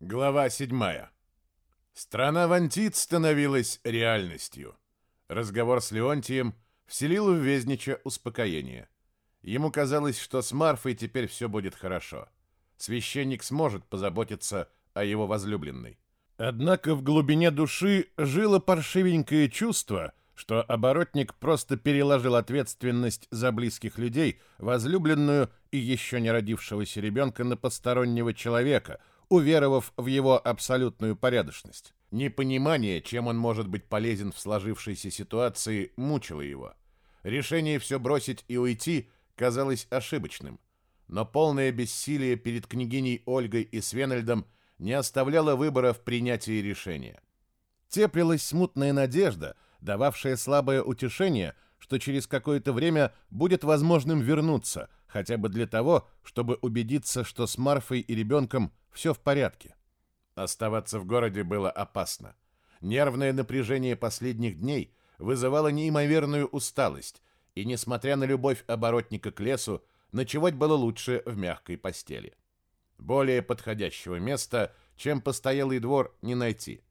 Глава 7. Страна Вантит становилась реальностью. Разговор с Леонтием вселил в Везнича успокоение. Ему казалось, что с Марфой теперь все будет хорошо. Священник сможет позаботиться о его возлюбленной. Однако в глубине души жило паршивенькое чувство, что оборотник просто переложил ответственность за близких людей, возлюбленную и еще не родившегося ребенка на постороннего человека – уверовав в его абсолютную порядочность. Непонимание, чем он может быть полезен в сложившейся ситуации, мучило его. Решение все бросить и уйти казалось ошибочным, но полное бессилие перед княгиней Ольгой и Свенельдом не оставляло выбора в принятии решения. Теплилась смутная надежда, дававшая слабое утешение, что через какое-то время будет возможным вернуться, хотя бы для того, чтобы убедиться, что с Марфой и ребенком все в порядке. Оставаться в городе было опасно. Нервное напряжение последних дней вызывало неимоверную усталость, и, несмотря на любовь оборотника к лесу, ночевать было лучше в мягкой постели. Более подходящего места, чем постоялый двор, не найти.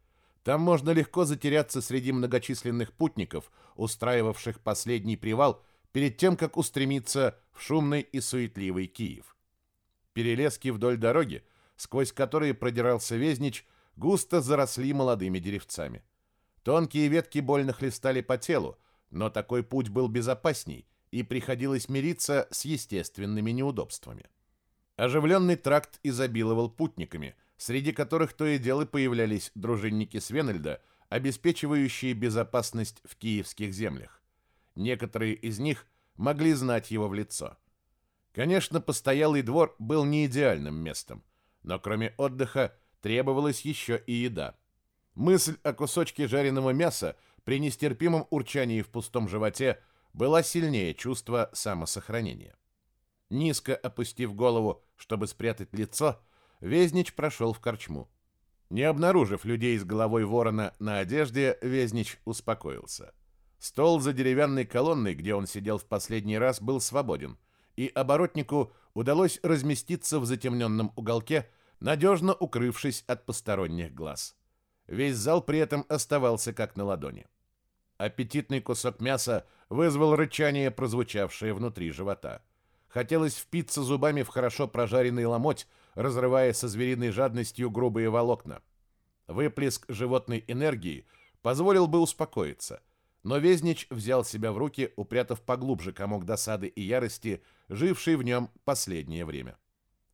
Там можно легко затеряться среди многочисленных путников, устраивавших последний привал перед тем, как устремиться в шумный и суетливый Киев. Перелески вдоль дороги сквозь которые продирался Везнич, густо заросли молодыми деревцами. Тонкие ветки больно хлестали по телу, но такой путь был безопасней, и приходилось мириться с естественными неудобствами. Оживленный тракт изобиловал путниками, среди которых то и дело появлялись дружинники Свенельда, обеспечивающие безопасность в киевских землях. Некоторые из них могли знать его в лицо. Конечно, постоялый двор был не идеальным местом – но кроме отдыха требовалась еще и еда. Мысль о кусочке жареного мяса при нестерпимом урчании в пустом животе была сильнее чувства самосохранения. Низко опустив голову, чтобы спрятать лицо, Везнич прошел в корчму. Не обнаружив людей с головой ворона на одежде, Везнич успокоился. Стол за деревянной колонной, где он сидел в последний раз, был свободен, и оборотнику удалось разместиться в затемненном уголке, надежно укрывшись от посторонних глаз. Весь зал при этом оставался как на ладони. Аппетитный кусок мяса вызвал рычание, прозвучавшее внутри живота. Хотелось впиться зубами в хорошо прожаренный ломоть, разрывая со звериной жадностью грубые волокна. Выплеск животной энергии позволил бы успокоиться, но Везнич взял себя в руки, упрятав поглубже комок досады и ярости, живший в нем последнее время.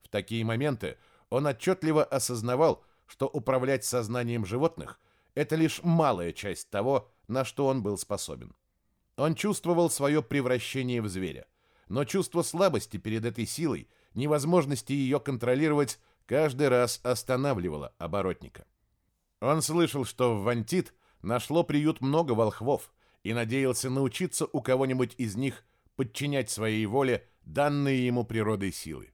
В такие моменты он отчетливо осознавал, что управлять сознанием животных – это лишь малая часть того, на что он был способен. Он чувствовал свое превращение в зверя, но чувство слабости перед этой силой, невозможности ее контролировать, каждый раз останавливало оборотника. Он слышал, что в Вантит нашло приют много волхвов и надеялся научиться у кого-нибудь из них подчинять своей воле данные ему природой силы.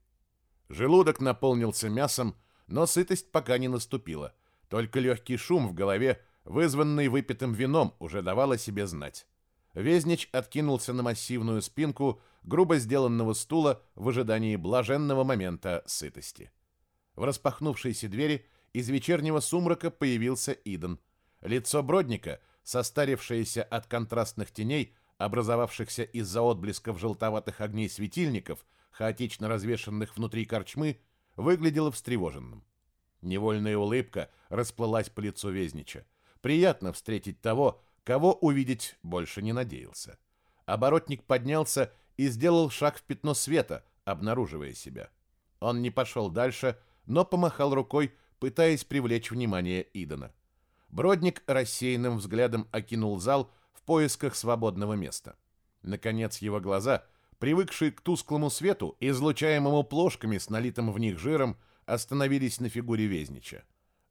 Желудок наполнился мясом, но сытость пока не наступила. Только легкий шум в голове, вызванный выпитым вином, уже давал о себе знать. Везнич откинулся на массивную спинку грубо сделанного стула в ожидании блаженного момента сытости. В распахнувшейся двери из вечернего сумрака появился Иден. Лицо Бродника, состарившееся от контрастных теней, образовавшихся из-за отблесков желтоватых огней светильников – хаотично развешанных внутри корчмы, выглядело встревоженным. Невольная улыбка расплылась по лицу Везнича. Приятно встретить того, кого увидеть больше не надеялся. Оборотник поднялся и сделал шаг в пятно света, обнаруживая себя. Он не пошел дальше, но помахал рукой, пытаясь привлечь внимание Идона. Бродник рассеянным взглядом окинул зал в поисках свободного места. Наконец его глаза — привыкшие к тусклому свету, излучаемому плошками с налитым в них жиром, остановились на фигуре Везнича.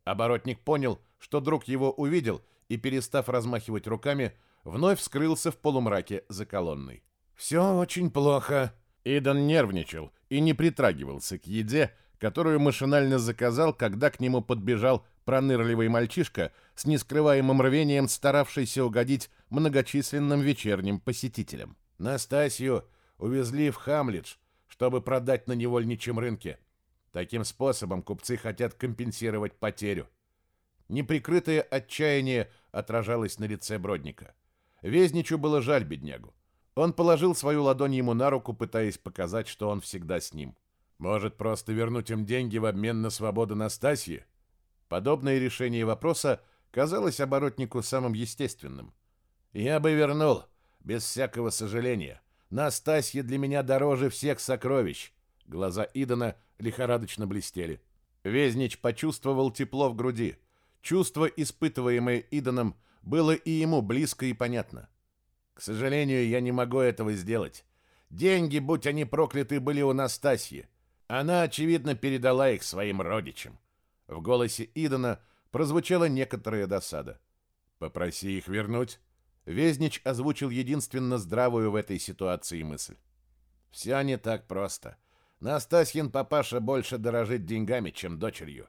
Оборотник понял, что друг его увидел и, перестав размахивать руками, вновь скрылся в полумраке за колонной. «Все очень плохо». Идан нервничал и не притрагивался к еде, которую машинально заказал, когда к нему подбежал пронырливый мальчишка с нескрываемым рвением, старавшийся угодить многочисленным вечерним посетителям. «Настасью увезли в Хамлидж, чтобы продать на невольничьем рынке. Таким способом купцы хотят компенсировать потерю. Неприкрытое отчаяние отражалось на лице Бродника. Везничу было жаль беднягу. Он положил свою ладонь ему на руку, пытаясь показать, что он всегда с ним. Может, просто вернуть им деньги в обмен на свободу Настасьи? Подобное решение вопроса казалось оборотнику самым естественным. «Я бы вернул, без всякого сожаления. Настасья для меня дороже всех сокровищ». Глаза Идона лихорадочно блестели. Везнич почувствовал тепло в груди. Чувство, испытываемое Идоном, было и ему близко и понятно. К сожалению, я не могу этого сделать. Деньги, будь они прокляты, были у Настасьи. Она, очевидно, передала их своим родичам. В голосе Идона прозвучала некоторая досада. «Попроси их вернуть». Везнич озвучил единственно здравую в этой ситуации мысль. «Все не так просто. Настасьин папаша больше дорожит деньгами, чем дочерью».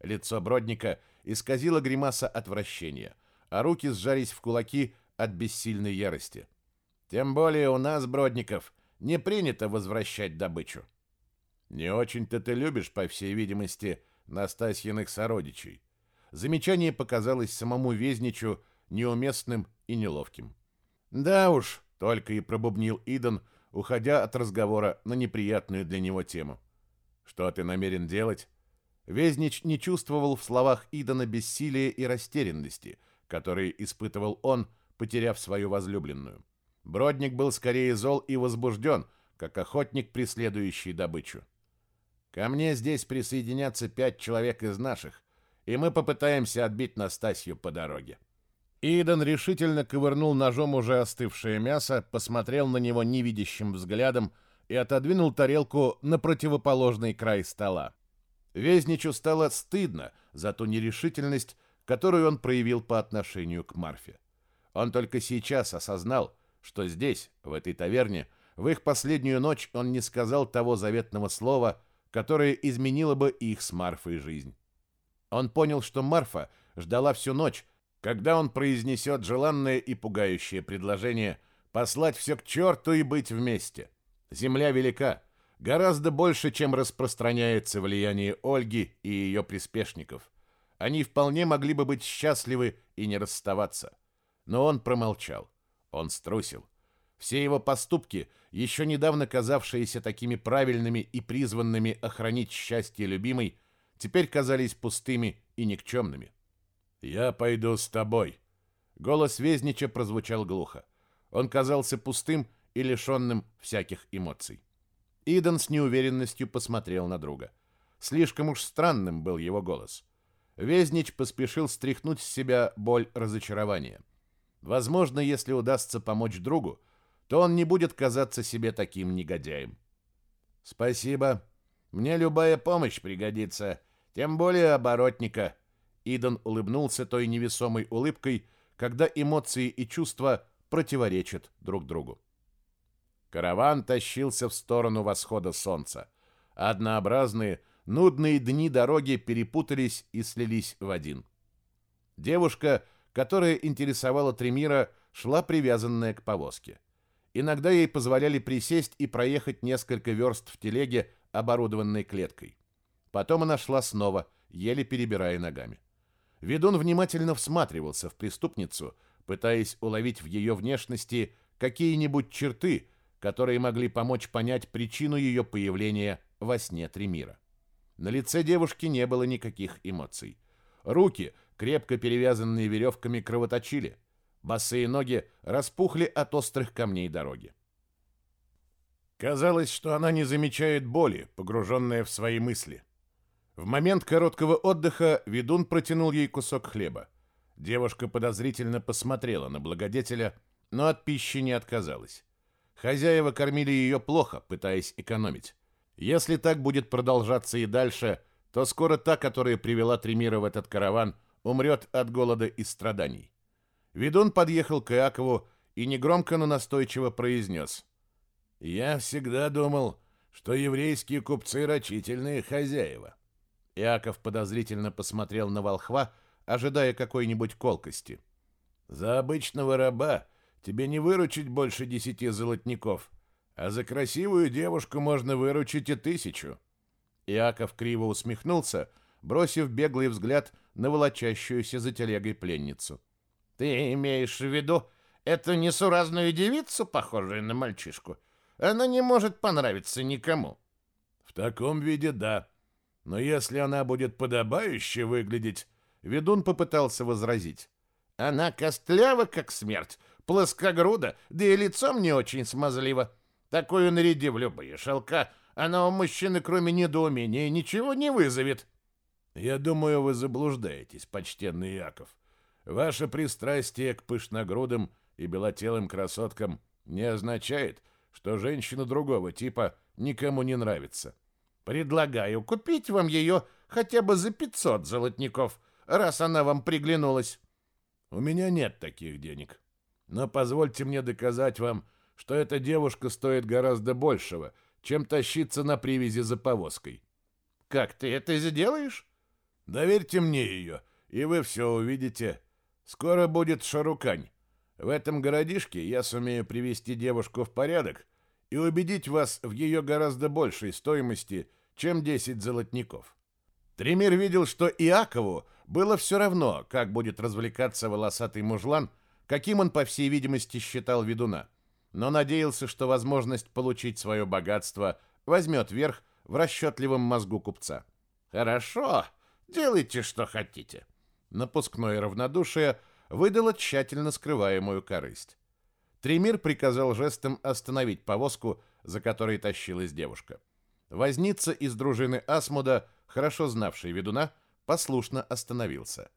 Лицо Бродника исказило гримаса отвращения, а руки сжались в кулаки от бессильной ярости. «Тем более у нас, Бродников, не принято возвращать добычу». «Не очень-то ты любишь, по всей видимости, Настасьиных сородичей». Замечание показалось самому Везничу неуместным и неловким. «Да уж», — только и пробубнил Идон, уходя от разговора на неприятную для него тему. «Что ты намерен делать?» Везнич не чувствовал в словах Идона бессилия и растерянности, которые испытывал он, потеряв свою возлюбленную. Бродник был скорее зол и возбужден, как охотник, преследующий добычу. «Ко мне здесь присоединятся пять человек из наших, и мы попытаемся отбить Настасью по дороге». Иден решительно ковырнул ножом уже остывшее мясо, посмотрел на него невидящим взглядом и отодвинул тарелку на противоположный край стола. Везничу стало стыдно за ту нерешительность, которую он проявил по отношению к Марфе. Он только сейчас осознал, что здесь, в этой таверне, в их последнюю ночь он не сказал того заветного слова, которое изменило бы их с Марфой жизнь. Он понял, что Марфа ждала всю ночь, когда он произнесет желанное и пугающее предложение послать все к черту и быть вместе. Земля велика, гораздо больше, чем распространяется влияние Ольги и ее приспешников. Они вполне могли бы быть счастливы и не расставаться. Но он промолчал. Он струсил. Все его поступки, еще недавно казавшиеся такими правильными и призванными охранить счастье любимой, теперь казались пустыми и никчемными. «Я пойду с тобой». Голос Везнича прозвучал глухо. Он казался пустым и лишенным всяких эмоций. Иден с неуверенностью посмотрел на друга. Слишком уж странным был его голос. Везнич поспешил стряхнуть с себя боль разочарования. Возможно, если удастся помочь другу, то он не будет казаться себе таким негодяем. «Спасибо. Мне любая помощь пригодится, тем более оборотника», Иден улыбнулся той невесомой улыбкой, когда эмоции и чувства противоречат друг другу. Караван тащился в сторону восхода солнца. Однообразные, нудные дни дороги перепутались и слились в один. Девушка, которая интересовала Тремира, шла привязанная к повозке. Иногда ей позволяли присесть и проехать несколько верст в телеге, оборудованной клеткой. Потом она шла снова, еле перебирая ногами. Ведун внимательно всматривался в преступницу, пытаясь уловить в ее внешности какие-нибудь черты, которые могли помочь понять причину ее появления во сне Тремира. На лице девушки не было никаких эмоций. Руки, крепко перевязанные веревками, кровоточили. Босые ноги распухли от острых камней дороги. Казалось, что она не замечает боли, погруженная в свои мысли. В момент короткого отдыха ведун протянул ей кусок хлеба. Девушка подозрительно посмотрела на благодетеля, но от пищи не отказалась. Хозяева кормили ее плохо, пытаясь экономить. Если так будет продолжаться и дальше, то скоро та, которая привела Тремира в этот караван, умрет от голода и страданий. Ведун подъехал к Иакову и негромко, но настойчиво произнес. «Я всегда думал, что еврейские купцы — рачительные хозяева. Иаков подозрительно посмотрел на волхва, ожидая какой-нибудь колкости. «За обычного раба тебе не выручить больше десяти золотников, а за красивую девушку можно выручить и тысячу». Иаков криво усмехнулся, бросив беглый взгляд на волочащуюся за телегой пленницу. «Ты имеешь в виду эту несуразную девицу, похожую на мальчишку? Она не может понравиться никому». «В таком виде да. Но если она будет подобающе выглядеть...» Ведун попытался возразить. «Она костлява, как смерть, плоскогруда, да и лицом не очень смазливо. Такую наряди в любые шелка, она у мужчины, кроме недоумения, ничего не вызовет». «Я думаю, вы заблуждаетесь, почтенный Яков. Ваше пристрастие к пышногрудым и белотелым красоткам не означает, что женщина другого типа никому не нравится. Предлагаю купить вам ее хотя бы за 500 золотников, раз она вам приглянулась. У меня нет таких денег. Но позвольте мне доказать вам, что эта девушка стоит гораздо большего, чем тащиться на привязи за повозкой. Как ты это сделаешь? Доверьте мне ее, и вы все увидите. Скоро будет Шарукань. В этом городишке я сумею привести девушку в порядок и убедить вас в ее гораздо большей стоимости, чем 10 золотников. Тремир видел, что Иакову было все равно, как будет развлекаться волосатый мужлан, каким он, по всей видимости, считал ведуна, но надеялся, что возможность получить свое богатство возьмет верх в расчетливом мозгу купца. «Хорошо», Делайте, что хотите. Напускное равнодушие выдало тщательно скрываемую корысть. Тремир приказал жестом остановить повозку, за которой тащилась девушка. Возница из дружины Асмуда, хорошо знавший ведуна, послушно остановился.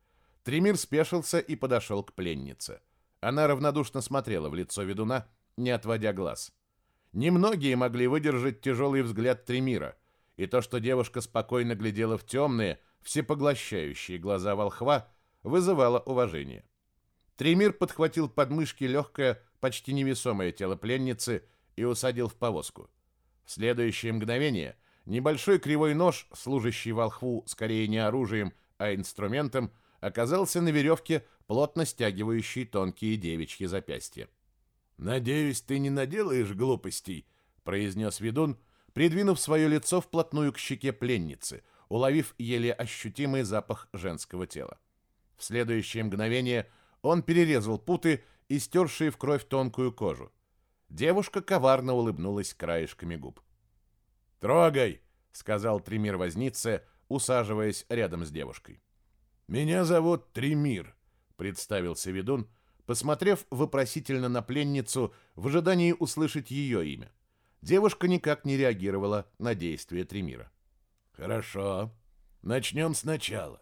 Тремир спешился и подошел к пленнице. Она равнодушно смотрела в лицо ведуна, не отводя глаз. Немногие могли выдержать тяжелый взгляд Тремира, и то, что девушка спокойно глядела в темные, всепоглощающие глаза волхва вызывало уважение. Тремир подхватил подмышки легкое, почти невесомое тело пленницы и усадил в повозку. В следующее мгновение небольшой кривой нож, служащий волхву скорее не оружием, а инструментом, оказался на веревке, плотно стягивающей тонкие девичьи запястья. «Надеюсь, ты не наделаешь глупостей», — произнес ведун, придвинув свое лицо вплотную к щеке пленницы — уловив еле ощутимый запах женского тела. В следующее мгновение он перерезал путы и стершие в кровь тонкую кожу. Девушка коварно улыбнулась краешками губ. «Трогай!» — сказал Тремир вознице, усаживаясь рядом с девушкой. «Меня зовут Тремир», — представился ведун, посмотрев вопросительно на пленницу в ожидании услышать ее имя. Девушка никак не реагировала на действия Тремира. Хорошо. Начнем сначала.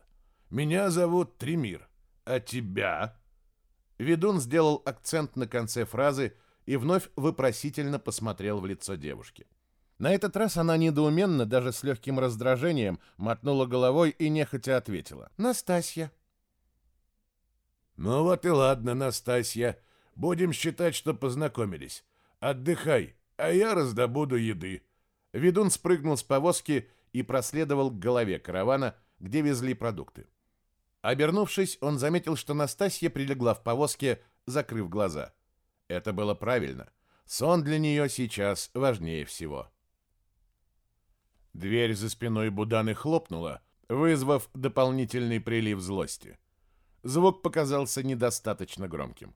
Меня зовут Тремир. А тебя? Ведун сделал акцент на конце фразы и вновь вопросительно посмотрел в лицо девушки. На этот раз она недоуменно, даже с легким раздражением, мотнула головой и нехотя ответила. «Настасья». «Ну вот и ладно, Настасья. Будем считать, что познакомились. Отдыхай, а я раздобуду еды». Ведун спрыгнул с повозки и проследовал к голове каравана, где везли продукты. Обернувшись, он заметил, что Настасья прилегла в повозке, закрыв глаза. Это было правильно. Сон для нее сейчас важнее всего. Дверь за спиной Буданы хлопнула, вызвав дополнительный прилив злости. Звук показался недостаточно громким.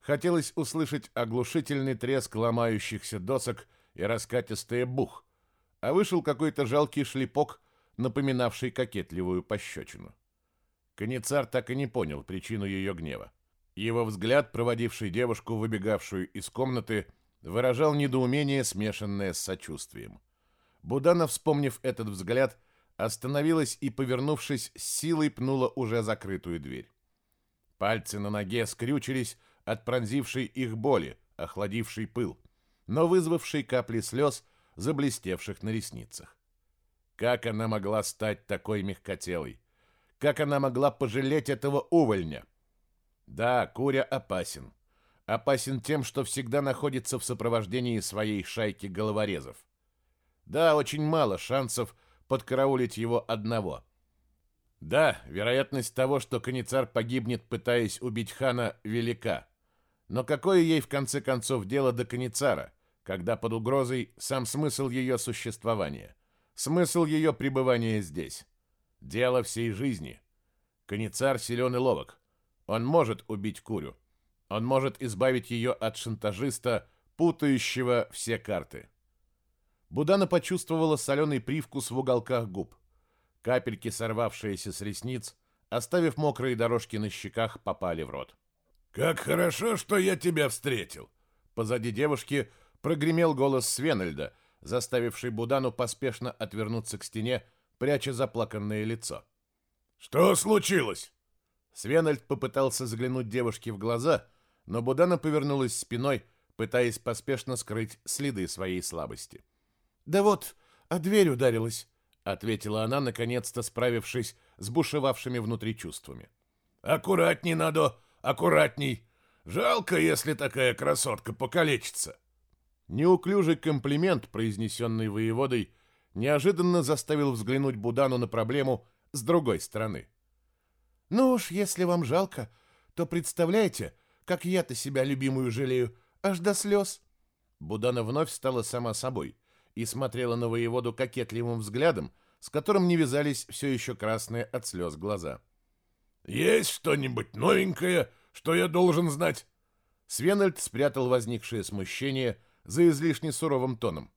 Хотелось услышать оглушительный треск ломающихся досок и раскатистое бух, а вышел какой-то жалкий шлепок, напоминавший кокетливую пощечину. Коницар так и не понял причину ее гнева. Его взгляд, проводивший девушку, выбегавшую из комнаты, выражал недоумение, смешанное с сочувствием. Будана, вспомнив этот взгляд, остановилась и, повернувшись, силой пнула уже закрытую дверь. Пальцы на ноге скрючились от пронзившей их боли, охладившей пыл, но вызвавшей капли слез заблестевших на ресницах. Как она могла стать такой мягкотелой? Как она могла пожалеть этого увольня? Да, Куря опасен. Опасен тем, что всегда находится в сопровождении своей шайки головорезов. Да, очень мало шансов подкараулить его одного. Да, вероятность того, что Каницар погибнет, пытаясь убить хана, велика. Но какое ей в конце концов дело до Каницара? Когда под угрозой сам смысл ее существования. Смысл ее пребывания здесь. Дело всей жизни. Каницар силен и ловок. Он может убить Курю. Он может избавить ее от шантажиста, путающего все карты. Будана почувствовала соленый привкус в уголках губ. Капельки, сорвавшиеся с ресниц, оставив мокрые дорожки на щеках, попали в рот. «Как хорошо, что я тебя встретил!» Позади девушки прогремел голос Свенельда, заставивший Будану поспешно отвернуться к стене, пряча заплаканное лицо. «Что случилось?» Свенельд попытался заглянуть девушке в глаза, но Будана повернулась спиной, пытаясь поспешно скрыть следы своей слабости. «Да вот, а дверь ударилась», — ответила она, наконец-то справившись с бушевавшими внутри чувствами. «Аккуратней надо, аккуратней. Жалко, если такая красотка покалечится». Неуклюжий комплимент, произнесенный воеводой, неожиданно заставил взглянуть Будану на проблему с другой стороны. «Ну уж, если вам жалко, то представляете, как я-то себя любимую жалею, аж до слез». Будана вновь стала сама собой и смотрела на воеводу кокетливым взглядом, с которым не вязались все еще красные от слез глаза. «Есть что-нибудь новенькое, что я должен знать?» Свенальд спрятал возникшее смущение за излишне суровым тоном.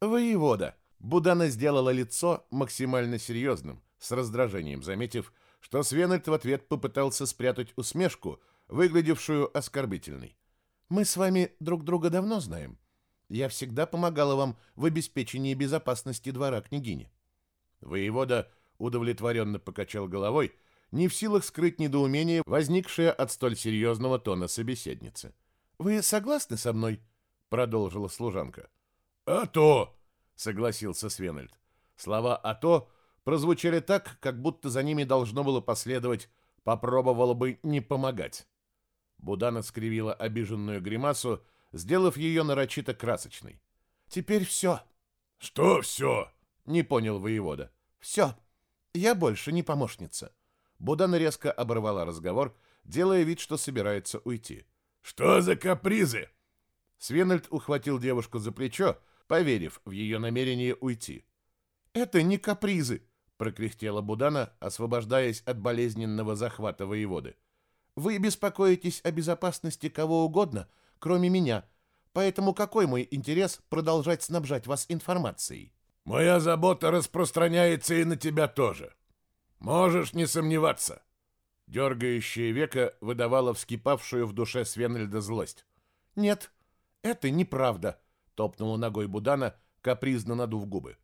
«Воевода!» Будана сделала лицо максимально серьезным, с раздражением заметив, что Свенальд в ответ попытался спрятать усмешку, выглядевшую оскорбительной. «Мы с вами друг друга давно знаем. Я всегда помогала вам в обеспечении безопасности двора княгини». Воевода удовлетворенно покачал головой, не в силах скрыть недоумение, возникшее от столь серьезного тона собеседницы. «Вы согласны со мной?» — продолжила служанка. «А то!» — согласился Свенальд. Слова «а то» прозвучали так, как будто за ними должно было последовать «попробовала бы не помогать». Будана скривила обиженную гримасу, сделав ее нарочито красочной. «Теперь все». «Что все?» — не понял воевода. «Все. Я больше не помощница». Будана резко оборвала разговор, делая вид, что собирается уйти. «Что за капризы?» Свенальд ухватил девушку за плечо, поверив в ее намерение уйти. «Это не капризы», — прокряхтела Будана, освобождаясь от болезненного захвата воеводы. «Вы беспокоитесь о безопасности кого угодно, кроме меня, поэтому какой мой интерес продолжать снабжать вас информацией?» «Моя забота распространяется и на тебя тоже. Можешь не сомневаться». Дергающее веко выдавало вскипавшую в душе Свенельда злость. «Нет, это неправда», — топнула ногой Будана, капризно надув губы.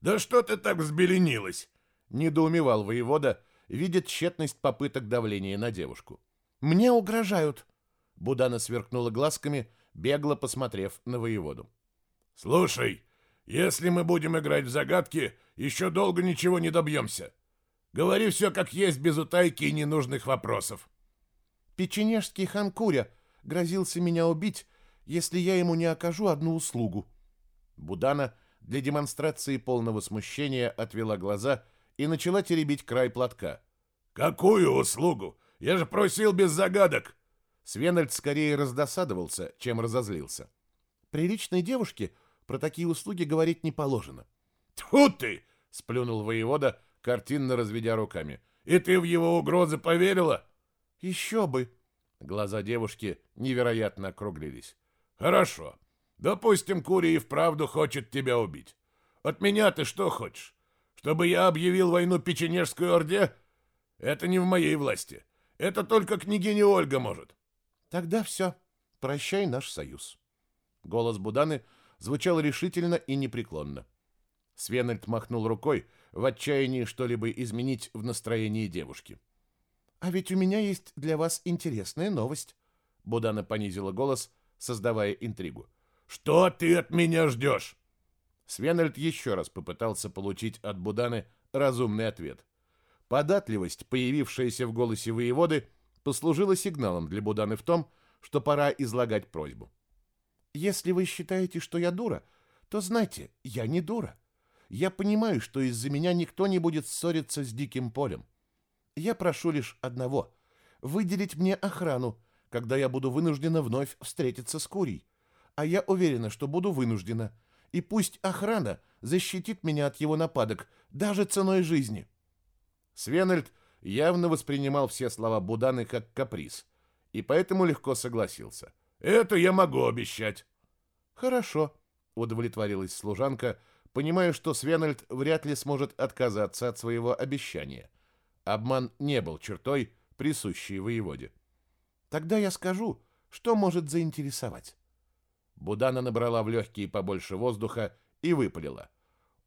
«Да что ты так взбеленилась?» — недоумевал воевода, видя тщетность попыток давления на девушку. «Мне угрожают!» Будана сверкнула глазками, бегло посмотрев на воеводу. «Слушай, если мы будем играть в загадки, еще долго ничего не добьемся. Говори все как есть, без утайки и ненужных вопросов». «Печенежский хан Куря грозился меня убить, если я ему не окажу одну услугу». Будана для демонстрации полного смущения отвела глаза и начала теребить край платка. «Какую услугу? Я же просил без загадок!» Свенальд скорее раздосадовался, чем разозлился. «Приличной девушке про такие услуги говорить не положено». «Тьфу ты!» — сплюнул воевода, картинно разведя руками. «И ты в его угрозы поверила?» «Еще бы!» Глаза девушки невероятно округлились. «Хорошо. Допустим, Кури и вправду хочет тебя убить. От меня ты что хочешь? Чтобы я объявил войну Печенежской Орде? Это не в моей власти. Это только княгиня Ольга может. Тогда все. Прощай наш союз. Голос Буданы звучал решительно и непреклонно. Свенельд махнул рукой в отчаянии что-либо изменить в настроении девушки. «А ведь у меня есть для вас интересная новость», — Будана понизила голос, создавая интригу. Что ты от меня ждешь?» Свенельд еще раз попытался получить от Буданы разумный ответ. Податливость, появившаяся в голосе воеводы, послужила сигналом для Буданы в том, что пора излагать просьбу. «Если вы считаете, что я дура, то знайте, я не дура. Я понимаю, что из-за меня никто не будет ссориться с диким полем. Я прошу лишь одного — выделить мне охрану, когда я буду вынуждена вновь встретиться с Курей а я уверена, что буду вынуждена. И пусть охрана защитит меня от его нападок, даже ценой жизни. Свенельд явно воспринимал все слова Буданы как каприз, и поэтому легко согласился. «Это я могу обещать». «Хорошо», — удовлетворилась служанка, понимая, что Свенельд вряд ли сможет отказаться от своего обещания. Обман не был чертой, присущей воеводе. «Тогда я скажу, что может заинтересовать». Будана набрала в легкие побольше воздуха и выпалила.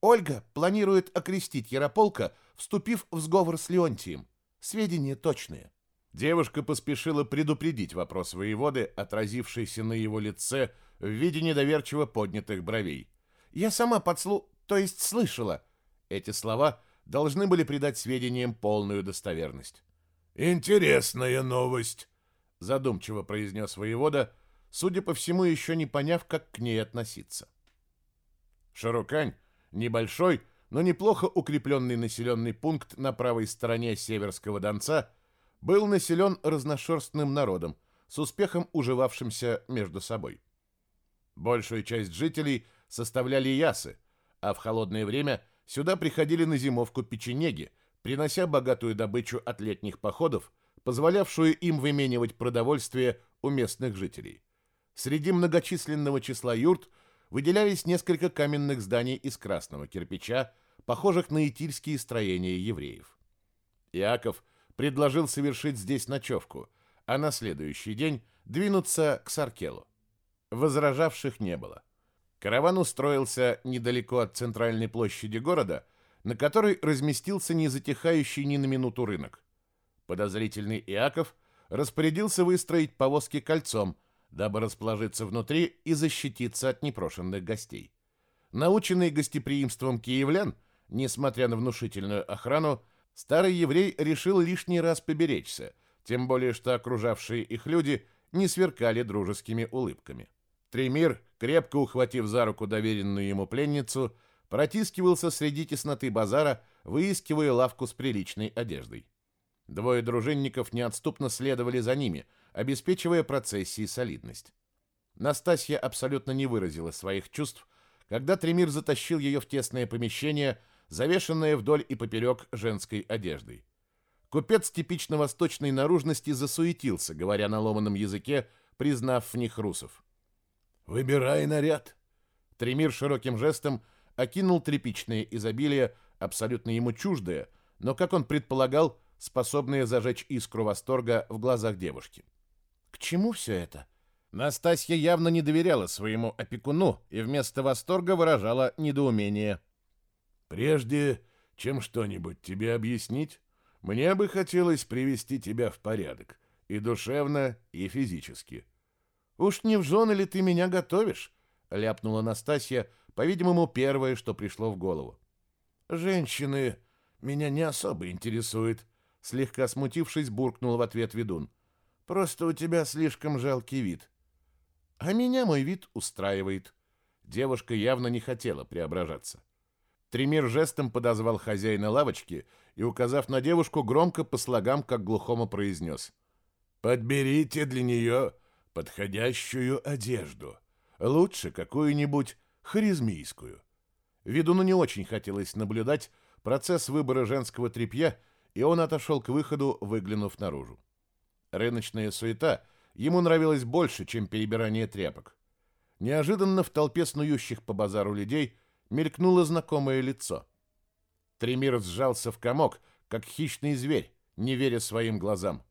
«Ольга планирует окрестить Ярополка, вступив в сговор с Леонтием. Сведения точные». Девушка поспешила предупредить вопрос воеводы, отразившийся на его лице в виде недоверчиво поднятых бровей. «Я сама подслу... то есть слышала». Эти слова должны были придать сведениям полную достоверность. «Интересная новость», — задумчиво произнес воевода, судя по всему, еще не поняв, как к ней относиться. Шарукань — небольшой, но неплохо укрепленный населенный пункт на правой стороне Северского Донца, был населен разношерстным народом, с успехом уживавшимся между собой. Большую часть жителей составляли ясы, а в холодное время сюда приходили на зимовку печенеги, принося богатую добычу от летних походов, позволявшую им выменивать продовольствие у местных жителей. Среди многочисленного числа юрт выделялись несколько каменных зданий из красного кирпича, похожих на итильские строения евреев. Иаков предложил совершить здесь ночевку, а на следующий день двинуться к Саркелу. Возражавших не было. Караван устроился недалеко от центральной площади города, на которой разместился незатихающий ни на минуту рынок. Подозрительный Иаков распорядился выстроить повозки кольцом, дабы расположиться внутри и защититься от непрошенных гостей. Наученный гостеприимством киевлян, несмотря на внушительную охрану, старый еврей решил лишний раз поберечься, тем более что окружавшие их люди не сверкали дружескими улыбками. Тремир, крепко ухватив за руку доверенную ему пленницу, протискивался среди тесноты базара, выискивая лавку с приличной одеждой. Двое дружинников неотступно следовали за ними, обеспечивая процессии солидность. Настасья абсолютно не выразила своих чувств, когда Тремир затащил ее в тесное помещение, завешенное вдоль и поперек женской одеждой. Купец типично восточной наружности засуетился, говоря на ломаном языке, признав в них русов. «Выбирай наряд!» Тремир широким жестом окинул тряпичное изобилие, абсолютно ему чуждое, но, как он предполагал, способное зажечь искру восторга в глазах девушки. «К чему все это?» Настасья явно не доверяла своему опекуну и вместо восторга выражала недоумение. «Прежде чем что-нибудь тебе объяснить, мне бы хотелось привести тебя в порядок, и душевно, и физически. «Уж не в жены ли ты меня готовишь?» — ляпнула Настасья, по-видимому, первое, что пришло в голову. «Женщины меня не особо интересуют», — слегка смутившись, буркнул в ответ ведун. «Просто у тебя слишком жалкий вид». «А меня мой вид устраивает». Девушка явно не хотела преображаться. Тремир жестом подозвал хозяина лавочки и, указав на девушку, громко по слогам, как глухому произнес. «Подберите для нее подходящую одежду. Лучше какую-нибудь харизмийскую. Ведуну не очень хотелось наблюдать процесс выбора женского тряпья, и он отошел к выходу, выглянув наружу. Рыночная суета ему нравилась больше, чем перебирание тряпок. Неожиданно в толпе снующих по базару людей мелькнуло знакомое лицо. Тремир сжался в комок, как хищный зверь, не веря своим глазам.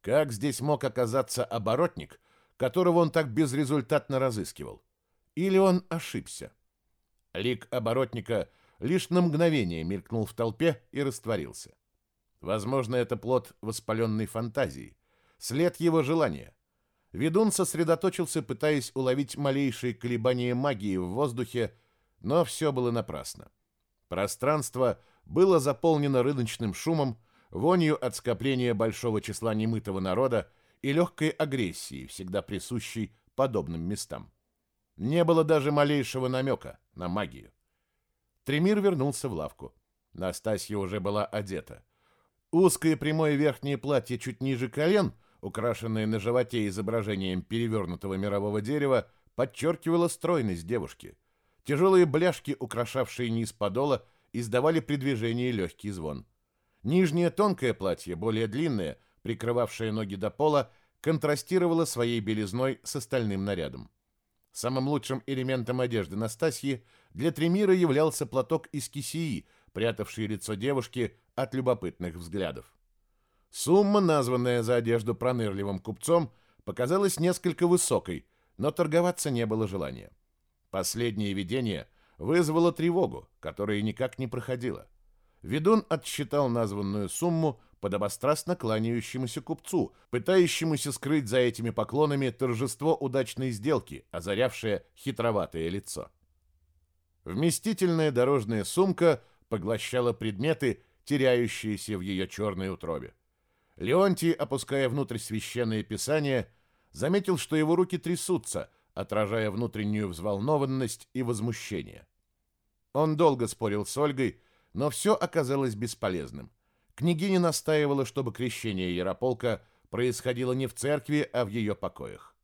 Как здесь мог оказаться оборотник, которого он так безрезультатно разыскивал? Или он ошибся? Лик оборотника лишь на мгновение мелькнул в толпе и растворился. Возможно, это плод воспаленной фантазии, след его желания. Ведун сосредоточился, пытаясь уловить малейшие колебания магии в воздухе, но все было напрасно. Пространство было заполнено рыночным шумом, вонью от скопления большого числа немытого народа и легкой агрессии, всегда присущей подобным местам. Не было даже малейшего намека на магию. Тремир вернулся в лавку. Настасья уже была одета. Узкое прямое верхнее платье чуть ниже колен, украшенное на животе изображением перевернутого мирового дерева, подчеркивало стройность девушки. Тяжелые бляшки, украшавшие низ подола, издавали при движении легкий звон. Нижнее тонкое платье, более длинное, прикрывавшее ноги до пола, контрастировало своей белизной с остальным нарядом. Самым лучшим элементом одежды Настасьи для Тремира являлся платок из кисии, прятавший лицо девушки от любопытных взглядов. Сумма, названная за одежду пронырливым купцом, показалась несколько высокой, но торговаться не было желания. Последнее видение вызвало тревогу, которая никак не проходила. Ведун отсчитал названную сумму подобострастно кланяющемуся купцу, пытающемуся скрыть за этими поклонами торжество удачной сделки, озарявшее хитроватое лицо. Вместительная дорожная сумка поглощала предметы, теряющиеся в ее черной утробе. Леонтий, опуская внутрь священное писание, заметил, что его руки трясутся, отражая внутреннюю взволнованность и возмущение. Он долго спорил с Ольгой, но все оказалось бесполезным. Княгиня настаивала, чтобы крещение Ярополка происходило не в церкви, а в ее покоях.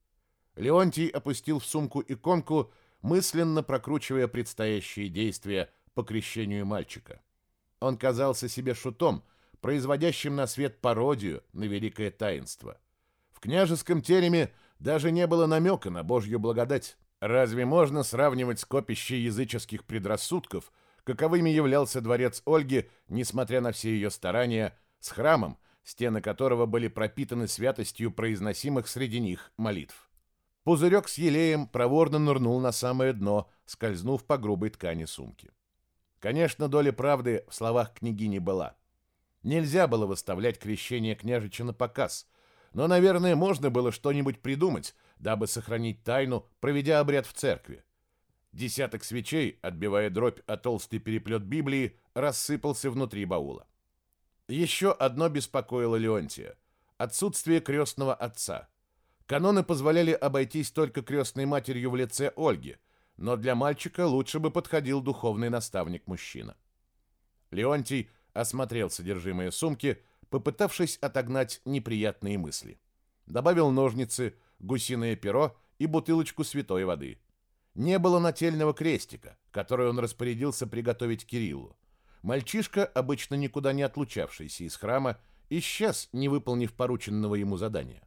Леонтий опустил в сумку иконку, мысленно прокручивая предстоящие действия по крещению мальчика. Он казался себе шутом, производящим на свет пародию на великое таинство. В княжеском тереме даже не было намека на Божью благодать. Разве можно сравнивать скопище языческих предрассудков – каковыми являлся дворец Ольги, несмотря на все ее старания, с храмом, стены которого были пропитаны святостью произносимых среди них молитв. Пузырек с елеем проворно нырнул на самое дно, скользнув по грубой ткани сумки. Конечно, доля правды в словах княгини была. Нельзя было выставлять крещение княжича на показ, но, наверное, можно было что-нибудь придумать, дабы сохранить тайну, проведя обряд в церкви. Десяток свечей, отбивая дробь о толстый переплет Библии, рассыпался внутри баула. Еще одно беспокоило Леонтия – отсутствие крестного отца. Каноны позволяли обойтись только крестной матерью в лице Ольги, но для мальчика лучше бы подходил духовный наставник-мужчина. Леонтий осмотрел содержимое сумки, попытавшись отогнать неприятные мысли. Добавил ножницы, гусиное перо и бутылочку святой воды – не было нательного крестика, который он распорядился приготовить Кириллу. Мальчишка, обычно никуда не отлучавшийся из храма, исчез, не выполнив порученного ему задания.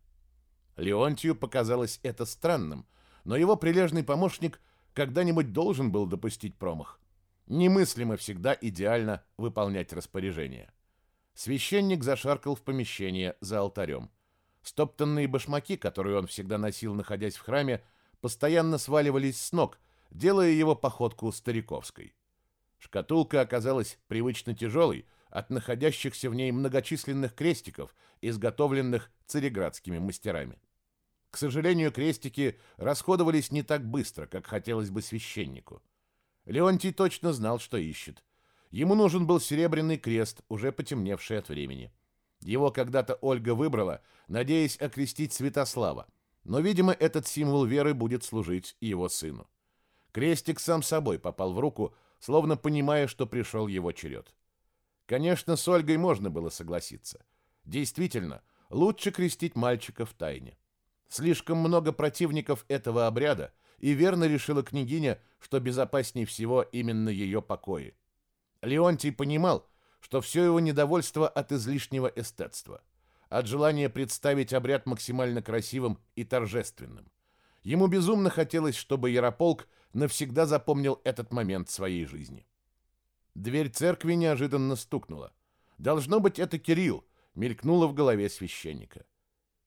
Леонтию показалось это странным, но его прилежный помощник когда-нибудь должен был допустить промах. Немыслимо всегда идеально выполнять распоряжение. Священник зашаркал в помещение за алтарем. Стоптанные башмаки, которые он всегда носил, находясь в храме, постоянно сваливались с ног, делая его походку стариковской. Шкатулка оказалась привычно тяжелой от находящихся в ней многочисленных крестиков, изготовленных цареградскими мастерами. К сожалению, крестики расходовались не так быстро, как хотелось бы священнику. Леонтий точно знал, что ищет. Ему нужен был серебряный крест, уже потемневший от времени. Его когда-то Ольга выбрала, надеясь окрестить Святослава, но, видимо, этот символ веры будет служить его сыну. Крестик сам собой попал в руку, словно понимая, что пришел его черед. Конечно, с Ольгой можно было согласиться. Действительно, лучше крестить мальчика в тайне. Слишком много противников этого обряда, и верно решила княгиня, что безопаснее всего именно ее покои. Леонтий понимал, что все его недовольство от излишнего эстетства – от желания представить обряд максимально красивым и торжественным. Ему безумно хотелось, чтобы Ярополк навсегда запомнил этот момент своей жизни. Дверь церкви неожиданно стукнула. Должно быть, это Кирилл, мелькнуло в голове священника.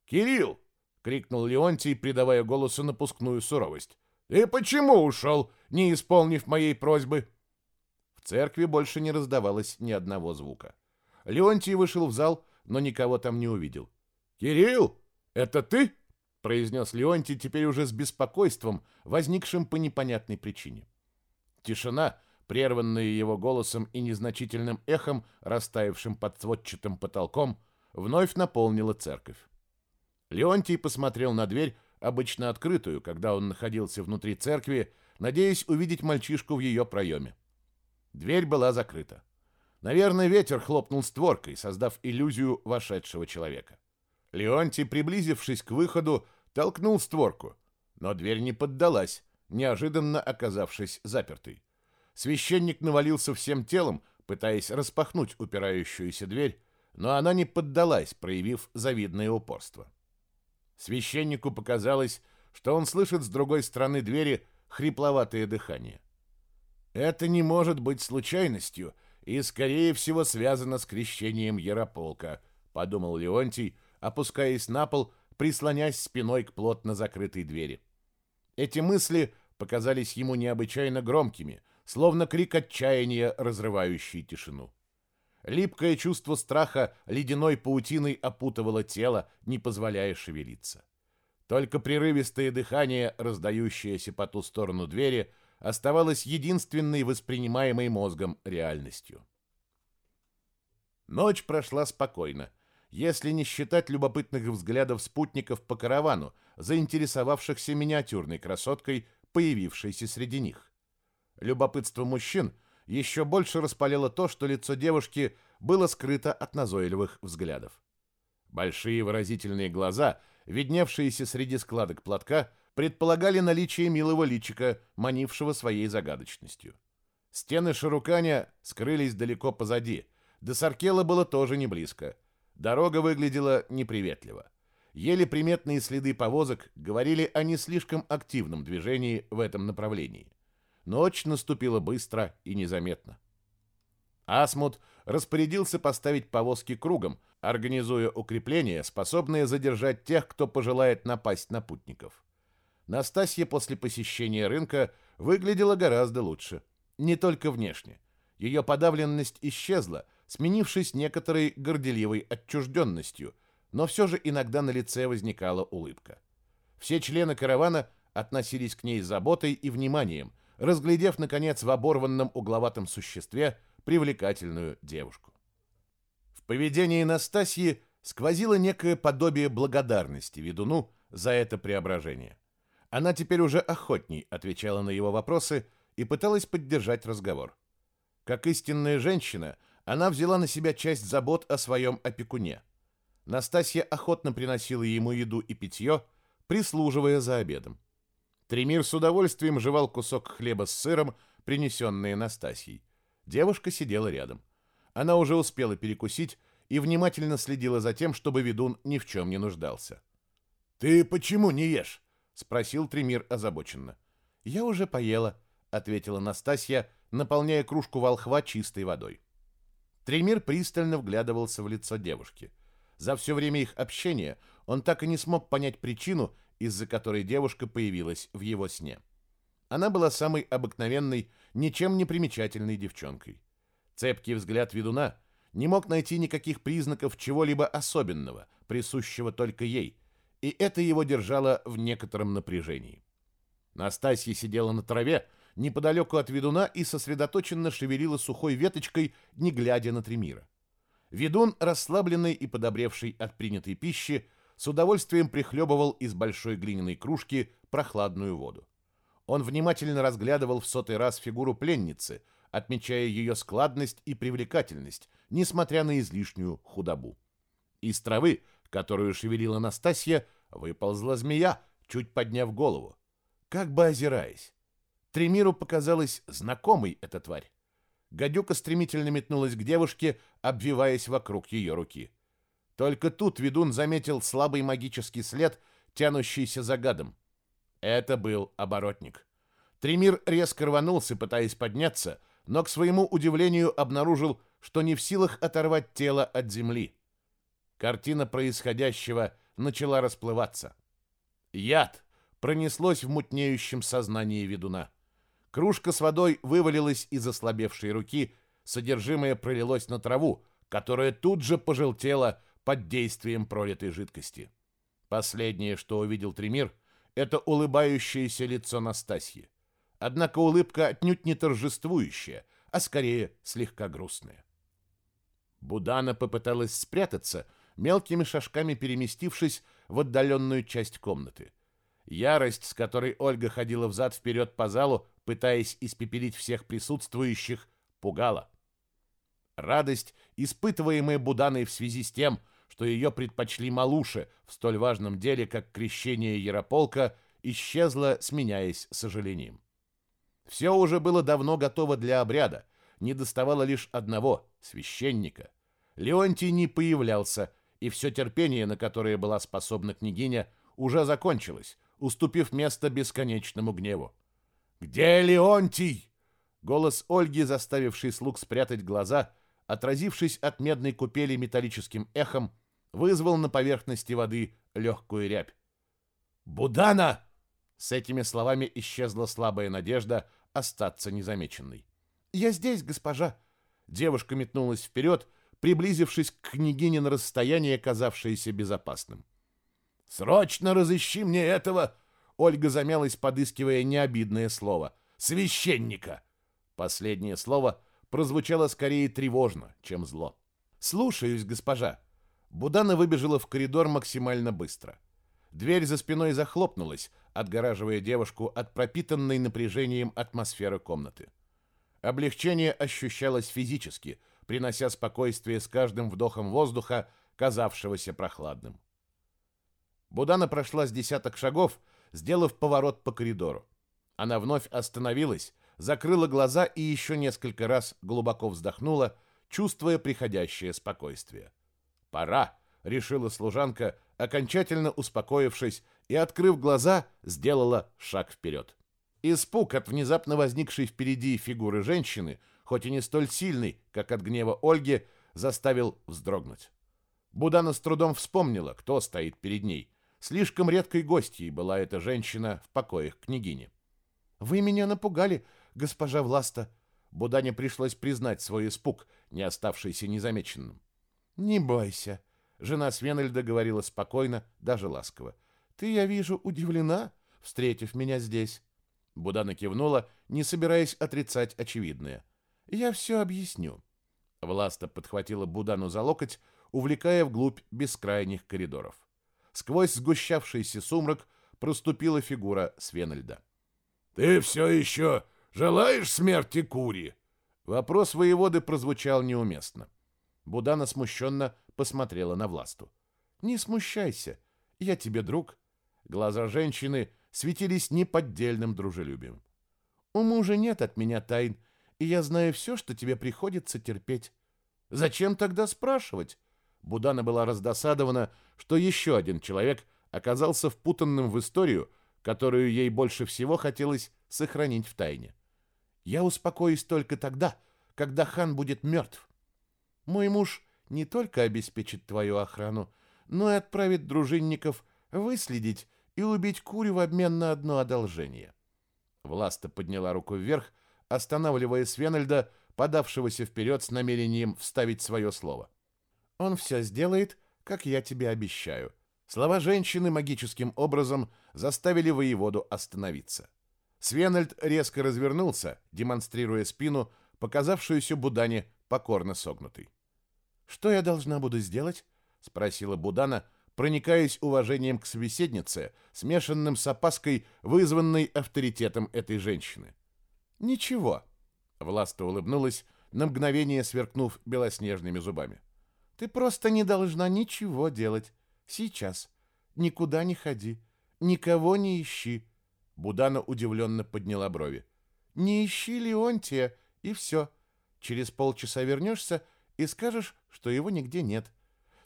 «Кирилл!» — крикнул Леонтий, придавая голосу напускную суровость. «Ты почему ушел, не исполнив моей просьбы?» В церкви больше не раздавалось ни одного звука. Леонтий вышел в зал но никого там не увидел. «Кирилл, это ты?» — произнес Леонтий теперь уже с беспокойством, возникшим по непонятной причине. Тишина, прерванная его голосом и незначительным эхом, растаявшим под сводчатым потолком, вновь наполнила церковь. Леонтий посмотрел на дверь, обычно открытую, когда он находился внутри церкви, надеясь увидеть мальчишку в ее проеме. Дверь была закрыта. Наверное, ветер хлопнул створкой, создав иллюзию вошедшего человека. Леонтий, приблизившись к выходу, толкнул створку, но дверь не поддалась, неожиданно оказавшись запертой. Священник навалился всем телом, пытаясь распахнуть упирающуюся дверь, но она не поддалась, проявив завидное упорство. Священнику показалось, что он слышит с другой стороны двери хрипловатое дыхание. Это не может быть случайностью и, скорее всего, связано с крещением Ярополка, подумал Леонтий, опускаясь на пол, прислонясь спиной к плотно закрытой двери. Эти мысли показались ему необычайно громкими, словно крик отчаяния, разрывающий тишину. Липкое чувство страха ледяной паутиной опутывало тело, не позволяя шевелиться. Только прерывистое дыхание, раздающееся по ту сторону двери, оставалось единственной воспринимаемой мозгом реальностью. Ночь прошла спокойно, если не считать любопытных взглядов спутников по каравану, заинтересовавшихся миниатюрной красоткой, появившейся среди них. Любопытство мужчин еще больше распалило то, что лицо девушки было скрыто от назойливых взглядов. Большие выразительные глаза, видневшиеся среди складок платка, предполагали наличие милого личика, манившего своей загадочностью. Стены Шаруканя скрылись далеко позади, до Саркела было тоже не близко. Дорога выглядела неприветливо. Еле приметные следы повозок говорили о не слишком активном движении в этом направлении. Ночь наступила быстро и незаметно. Асмут распорядился поставить повозки кругом, организуя укрепления, способные задержать тех, кто пожелает напасть на путников. Настасья после посещения рынка выглядела гораздо лучше. Не только внешне. Ее подавленность исчезла, сменившись некоторой горделивой отчужденностью, но все же иногда на лице возникала улыбка. Все члены каравана относились к ней с заботой и вниманием, разглядев, наконец, в оборванном угловатом существе привлекательную девушку. В поведении Настасьи сквозило некое подобие благодарности ведуну за это преображение. Она теперь уже охотней отвечала на его вопросы и пыталась поддержать разговор. Как истинная женщина, она взяла на себя часть забот о своем опекуне. Настасья охотно приносила ему еду и питье, прислуживая за обедом. Тремир с удовольствием жевал кусок хлеба с сыром, принесенный Настасьей. Девушка сидела рядом. Она уже успела перекусить и внимательно следила за тем, чтобы ведун ни в чем не нуждался. «Ты почему не ешь?» — спросил Тремир озабоченно. «Я уже поела», — ответила Настасья, наполняя кружку волхва чистой водой. Тремир пристально вглядывался в лицо девушки. За все время их общения он так и не смог понять причину, из-за которой девушка появилась в его сне. Она была самой обыкновенной, ничем не примечательной девчонкой. Цепкий взгляд ведуна не мог найти никаких признаков чего-либо особенного, присущего только ей — и это его держало в некотором напряжении. Настасья сидела на траве, неподалеку от ведуна и сосредоточенно шевелила сухой веточкой, не глядя на Тремира. Ведун, расслабленный и подобревший от принятой пищи, с удовольствием прихлебывал из большой глиняной кружки прохладную воду. Он внимательно разглядывал в сотый раз фигуру пленницы, отмечая ее складность и привлекательность, несмотря на излишнюю худобу. Из травы которую шевелила Настасья, выползла змея, чуть подняв голову. Как бы озираясь. Тремиру показалась знакомой эта тварь. Гадюка стремительно метнулась к девушке, обвиваясь вокруг ее руки. Только тут ведун заметил слабый магический след, тянущийся за гадом. Это был оборотник. Тремир резко рванулся, пытаясь подняться, но, к своему удивлению, обнаружил, что не в силах оторвать тело от земли. Картина происходящего начала расплываться. Яд пронеслось в мутнеющем сознании ведуна. Кружка с водой вывалилась из ослабевшей руки, содержимое пролилось на траву, которая тут же пожелтела под действием пролитой жидкости. Последнее, что увидел Тремир, это улыбающееся лицо Настасьи. Однако улыбка отнюдь не торжествующая, а скорее слегка грустная. Будана попыталась спрятаться, мелкими шажками переместившись в отдаленную часть комнаты. Ярость, с которой Ольга ходила взад-вперед по залу, пытаясь испепелить всех присутствующих, пугала. Радость, испытываемая Буданой в связи с тем, что ее предпочли малуше в столь важном деле, как крещение Ярополка, исчезла, сменяясь сожалением. Все уже было давно готово для обряда, не доставало лишь одного — священника. Леонтий не появлялся, и все терпение, на которое была способна княгиня, уже закончилось, уступив место бесконечному гневу. «Где Леонтий?» Голос Ольги, заставивший слуг спрятать глаза, отразившись от медной купели металлическим эхом, вызвал на поверхности воды легкую рябь. «Будана!» С этими словами исчезла слабая надежда остаться незамеченной. «Я здесь, госпожа!» Девушка метнулась вперед, приблизившись к княгине на расстояние, казавшееся безопасным. «Срочно разыщи мне этого!» Ольга замялась, подыскивая необидное слово. «Священника!» Последнее слово прозвучало скорее тревожно, чем зло. «Слушаюсь, госпожа!» Будана выбежала в коридор максимально быстро. Дверь за спиной захлопнулась, отгораживая девушку от пропитанной напряжением атмосферы комнаты. Облегчение ощущалось физически, принося спокойствие с каждым вдохом воздуха, казавшегося прохладным. Будана прошла с десяток шагов, сделав поворот по коридору. Она вновь остановилась, закрыла глаза и еще несколько раз глубоко вздохнула, чувствуя приходящее спокойствие. «Пора», — решила служанка, окончательно успокоившись и, открыв глаза, сделала шаг вперед. Испуг от внезапно возникшей впереди фигуры женщины, хоть и не столь сильный, как от гнева Ольги, заставил вздрогнуть. Будана с трудом вспомнила, кто стоит перед ней. Слишком редкой гостьей была эта женщина в покоях княгини. «Вы меня напугали, госпожа Власта!» Будане пришлось признать свой испуг, не оставшийся незамеченным. «Не бойся», — жена Свенельда говорила спокойно, даже ласково. «Ты, я вижу, удивлена, встретив меня здесь». Будана кивнула, не собираясь отрицать очевидное. «Я все объясню». Власта подхватила Будану за локоть, увлекая вглубь бескрайних коридоров. Сквозь сгущавшийся сумрак проступила фигура Свенельда. «Ты все еще желаешь смерти Кури?» Вопрос воеводы прозвучал неуместно. Будана смущенно посмотрела на Власту. «Не смущайся, я тебе друг». Глаза женщины светились неподдельным дружелюбием. «У мужа нет от меня тайн, и я знаю все, что тебе приходится терпеть. Зачем тогда спрашивать?» Будана была раздосадована, что еще один человек оказался впутанным в историю, которую ей больше всего хотелось сохранить в тайне. «Я успокоюсь только тогда, когда хан будет мертв. Мой муж не только обеспечит твою охрану, но и отправит дружинников выследить и убить Курю в обмен на одно одолжение». Власта подняла руку вверх, останавливая Свенальда, подавшегося вперед с намерением вставить свое слово. «Он все сделает, как я тебе обещаю». Слова женщины магическим образом заставили воеводу остановиться. Свенальд резко развернулся, демонстрируя спину, показавшуюся Будане покорно согнутой. «Что я должна буду сделать?» — спросила Будана, проникаясь уважением к собеседнице, смешанным с опаской, вызванной авторитетом этой женщины. «Ничего», — Власта улыбнулась, на мгновение сверкнув белоснежными зубами. «Ты просто не должна ничего делать. Сейчас. Никуда не ходи. Никого не ищи». Будана удивленно подняла брови. «Не ищи Леонтия, и все. Через полчаса вернешься и скажешь, что его нигде нет.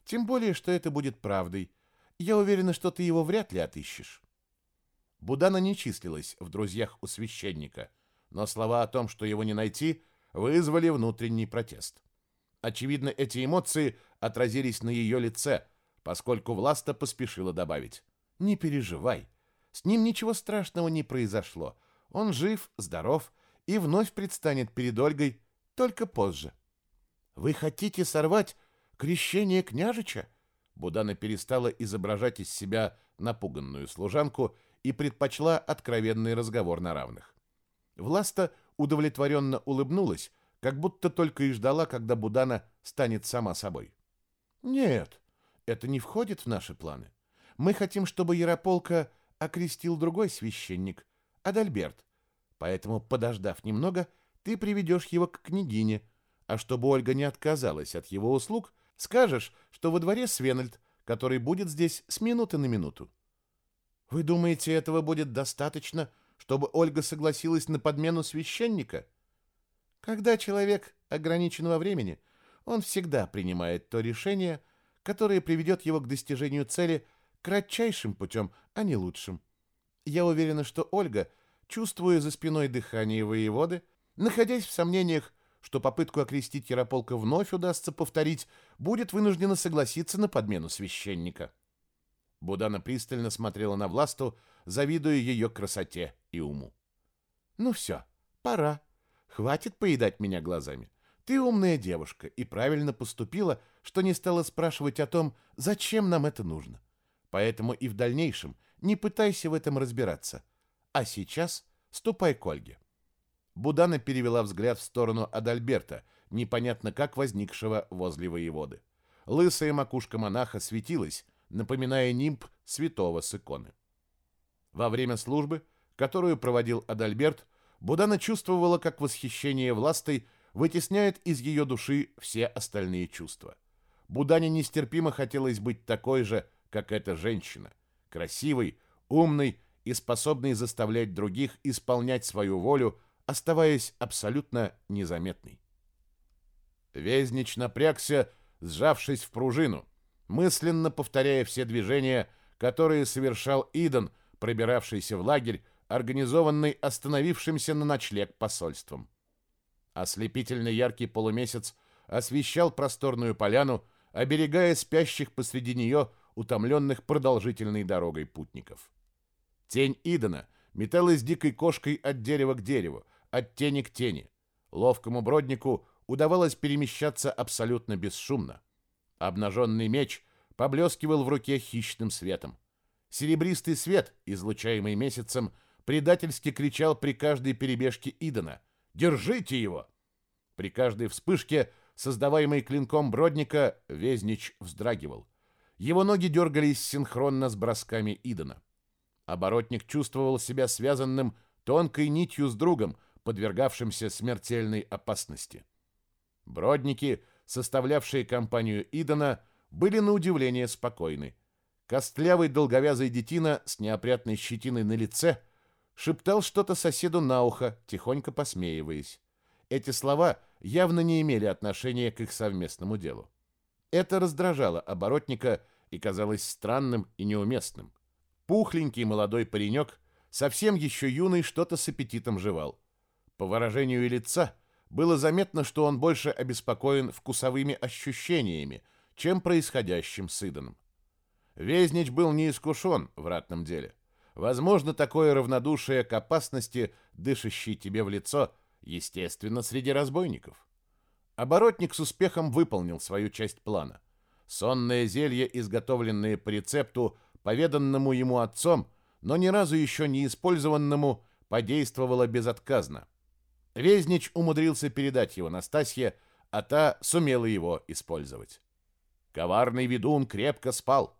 Тем более, что это будет правдой. Я уверена, что ты его вряд ли отыщешь». Будана не числилась в друзьях у священника, но слова о том, что его не найти, вызвали внутренний протест. Очевидно, эти эмоции отразились на ее лице, поскольку Власта поспешила добавить. «Не переживай, с ним ничего страшного не произошло. Он жив, здоров и вновь предстанет перед Ольгой, только позже». «Вы хотите сорвать крещение княжича?» Будана перестала изображать из себя напуганную служанку и предпочла откровенный разговор на равных. Власта удовлетворенно улыбнулась, как будто только и ждала, когда Будана станет сама собой. «Нет, это не входит в наши планы. Мы хотим, чтобы Ярополка окрестил другой священник, Адальберт. Поэтому, подождав немного, ты приведешь его к княгине, а чтобы Ольга не отказалась от его услуг, скажешь, что во дворе Свенальд, который будет здесь с минуты на минуту. Вы думаете, этого будет достаточно, чтобы Ольга согласилась на подмену священника? Когда человек ограничен во времени, он всегда принимает то решение, которое приведет его к достижению цели кратчайшим путем, а не лучшим. Я уверена, что Ольга, чувствуя за спиной дыхание воеводы, находясь в сомнениях, что попытку окрестить Ярополка вновь удастся повторить, будет вынуждена согласиться на подмену священника. Будана пристально смотрела на Власту, завидуя ее красоте и уму. «Ну все, пора. Хватит поедать меня глазами. Ты умная девушка и правильно поступила, что не стала спрашивать о том, зачем нам это нужно. Поэтому и в дальнейшем не пытайся в этом разбираться. А сейчас ступай к Ольге». Будана перевела взгляд в сторону Адальберта, непонятно как возникшего возле воеводы. Лысая макушка монаха светилась, напоминая нимб святого с иконы. Во время службы, которую проводил Адальберт, Будана чувствовала, как восхищение властой вытесняет из ее души все остальные чувства. Будане нестерпимо хотелось быть такой же, как эта женщина, красивой, умной и способной заставлять других исполнять свою волю, оставаясь абсолютно незаметной. Везнич напрягся, сжавшись в пружину, мысленно повторяя все движения, которые совершал Иден, пробиравшийся в лагерь, организованный остановившимся на ночлег посольством. Ослепительно яркий полумесяц освещал просторную поляну, оберегая спящих посреди нее утомленных продолжительной дорогой путников. Тень Идена металась дикой кошкой от дерева к дереву, от тени к тени. Ловкому броднику удавалось перемещаться абсолютно бесшумно. Обнаженный меч поблескивал в руке хищным светом. Серебристый свет, излучаемый месяцем, предательски кричал при каждой перебежке Идона «Держите его!». При каждой вспышке, создаваемой клинком Бродника, Везнич вздрагивал. Его ноги дергались синхронно с бросками Идона. Оборотник чувствовал себя связанным тонкой нитью с другом, подвергавшимся смертельной опасности. Бродники составлявшие компанию Идона, были на удивление спокойны. Костлявый долговязый детина с неопрятной щетиной на лице шептал что-то соседу на ухо, тихонько посмеиваясь. Эти слова явно не имели отношения к их совместному делу. Это раздражало оборотника и казалось странным и неуместным. Пухленький молодой паренек, совсем еще юный, что-то с аппетитом жевал. По выражению лица – было заметно, что он больше обеспокоен вкусовыми ощущениями, чем происходящим с Иданом. Везнич был не искушен в ратном деле. Возможно, такое равнодушие к опасности, дышащей тебе в лицо, естественно, среди разбойников. Оборотник с успехом выполнил свою часть плана. Сонное зелье, изготовленное по рецепту, поведанному ему отцом, но ни разу еще не использованному, подействовало безотказно. Везнич умудрился передать его Настасье, а та сумела его использовать. Коварный ведун крепко спал.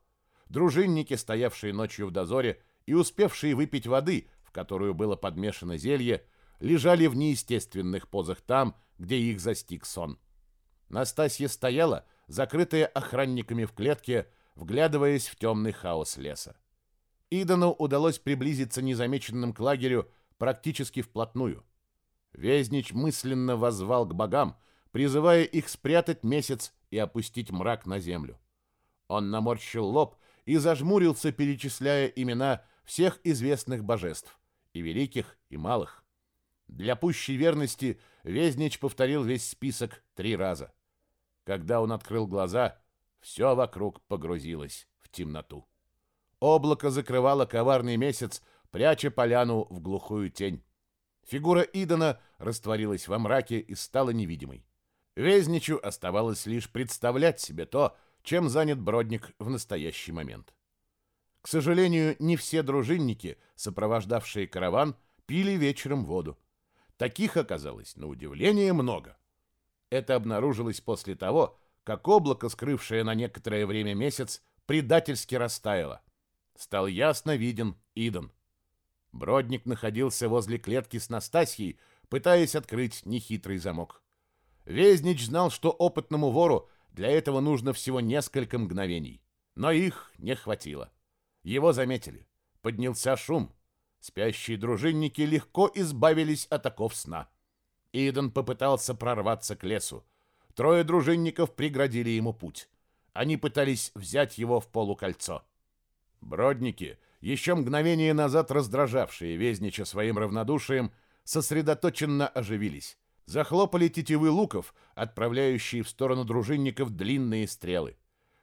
Дружинники, стоявшие ночью в дозоре и успевшие выпить воды, в которую было подмешано зелье, лежали в неестественных позах там, где их застиг сон. Настасья стояла, закрытая охранниками в клетке, вглядываясь в темный хаос леса. Идану удалось приблизиться незамеченным к лагерю практически вплотную – Везнич мысленно возвал к богам, призывая их спрятать месяц и опустить мрак на землю. Он наморщил лоб и зажмурился, перечисляя имена всех известных божеств, и великих, и малых. Для пущей верности Везнич повторил весь список три раза. Когда он открыл глаза, все вокруг погрузилось в темноту. Облако закрывало коварный месяц, пряча поляну в глухую тень. Фигура Идона растворилась во мраке и стала невидимой. Везничу оставалось лишь представлять себе то, чем занят Бродник в настоящий момент. К сожалению, не все дружинники, сопровождавшие караван, пили вечером воду. Таких оказалось, на удивление, много. Это обнаружилось после того, как облако, скрывшее на некоторое время месяц, предательски растаяло. Стал ясно виден Идон. Бродник находился возле клетки с Настасьей, пытаясь открыть нехитрый замок. Везнич знал, что опытному вору для этого нужно всего несколько мгновений. Но их не хватило. Его заметили. Поднялся шум. Спящие дружинники легко избавились от оков сна. Иден попытался прорваться к лесу. Трое дружинников преградили ему путь. Они пытались взять его в полукольцо. Бродники, еще мгновение назад раздражавшие Везнича своим равнодушием, сосредоточенно оживились. Захлопали тетивы луков, отправляющие в сторону дружинников длинные стрелы.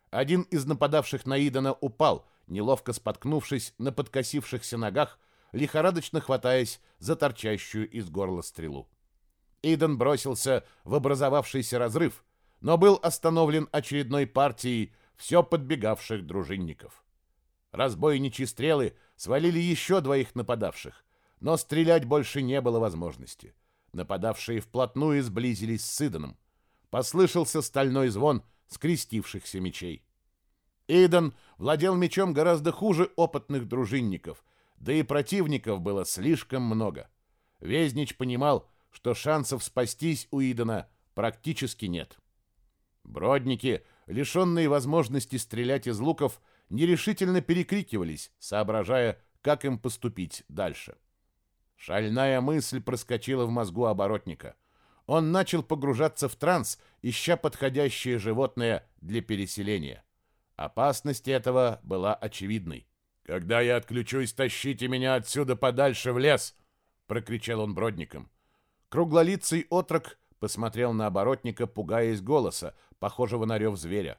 Один из нападавших на Идона упал, неловко споткнувшись на подкосившихся ногах, лихорадочно хватаясь за торчащую из горла стрелу. Иден бросился в образовавшийся разрыв, но был остановлен очередной партией все подбегавших дружинников. Разбойничьи стрелы свалили еще двоих нападавших, но стрелять больше не было возможности. Нападавшие вплотную сблизились с Иденом. Послышался стальной звон скрестившихся мечей. Иден владел мечом гораздо хуже опытных дружинников, да и противников было слишком много. Везнич понимал, что шансов спастись у Идена практически нет. Бродники, лишенные возможности стрелять из луков, нерешительно перекрикивались, соображая, как им поступить дальше. Шальная мысль проскочила в мозгу оборотника. Он начал погружаться в транс, ища подходящее животное для переселения. Опасность этого была очевидной. «Когда я отключусь, тащите меня отсюда подальше в лес!» — прокричал он бродником. Круглолицый отрок посмотрел на оборотника, пугаясь голоса, похожего на рев зверя.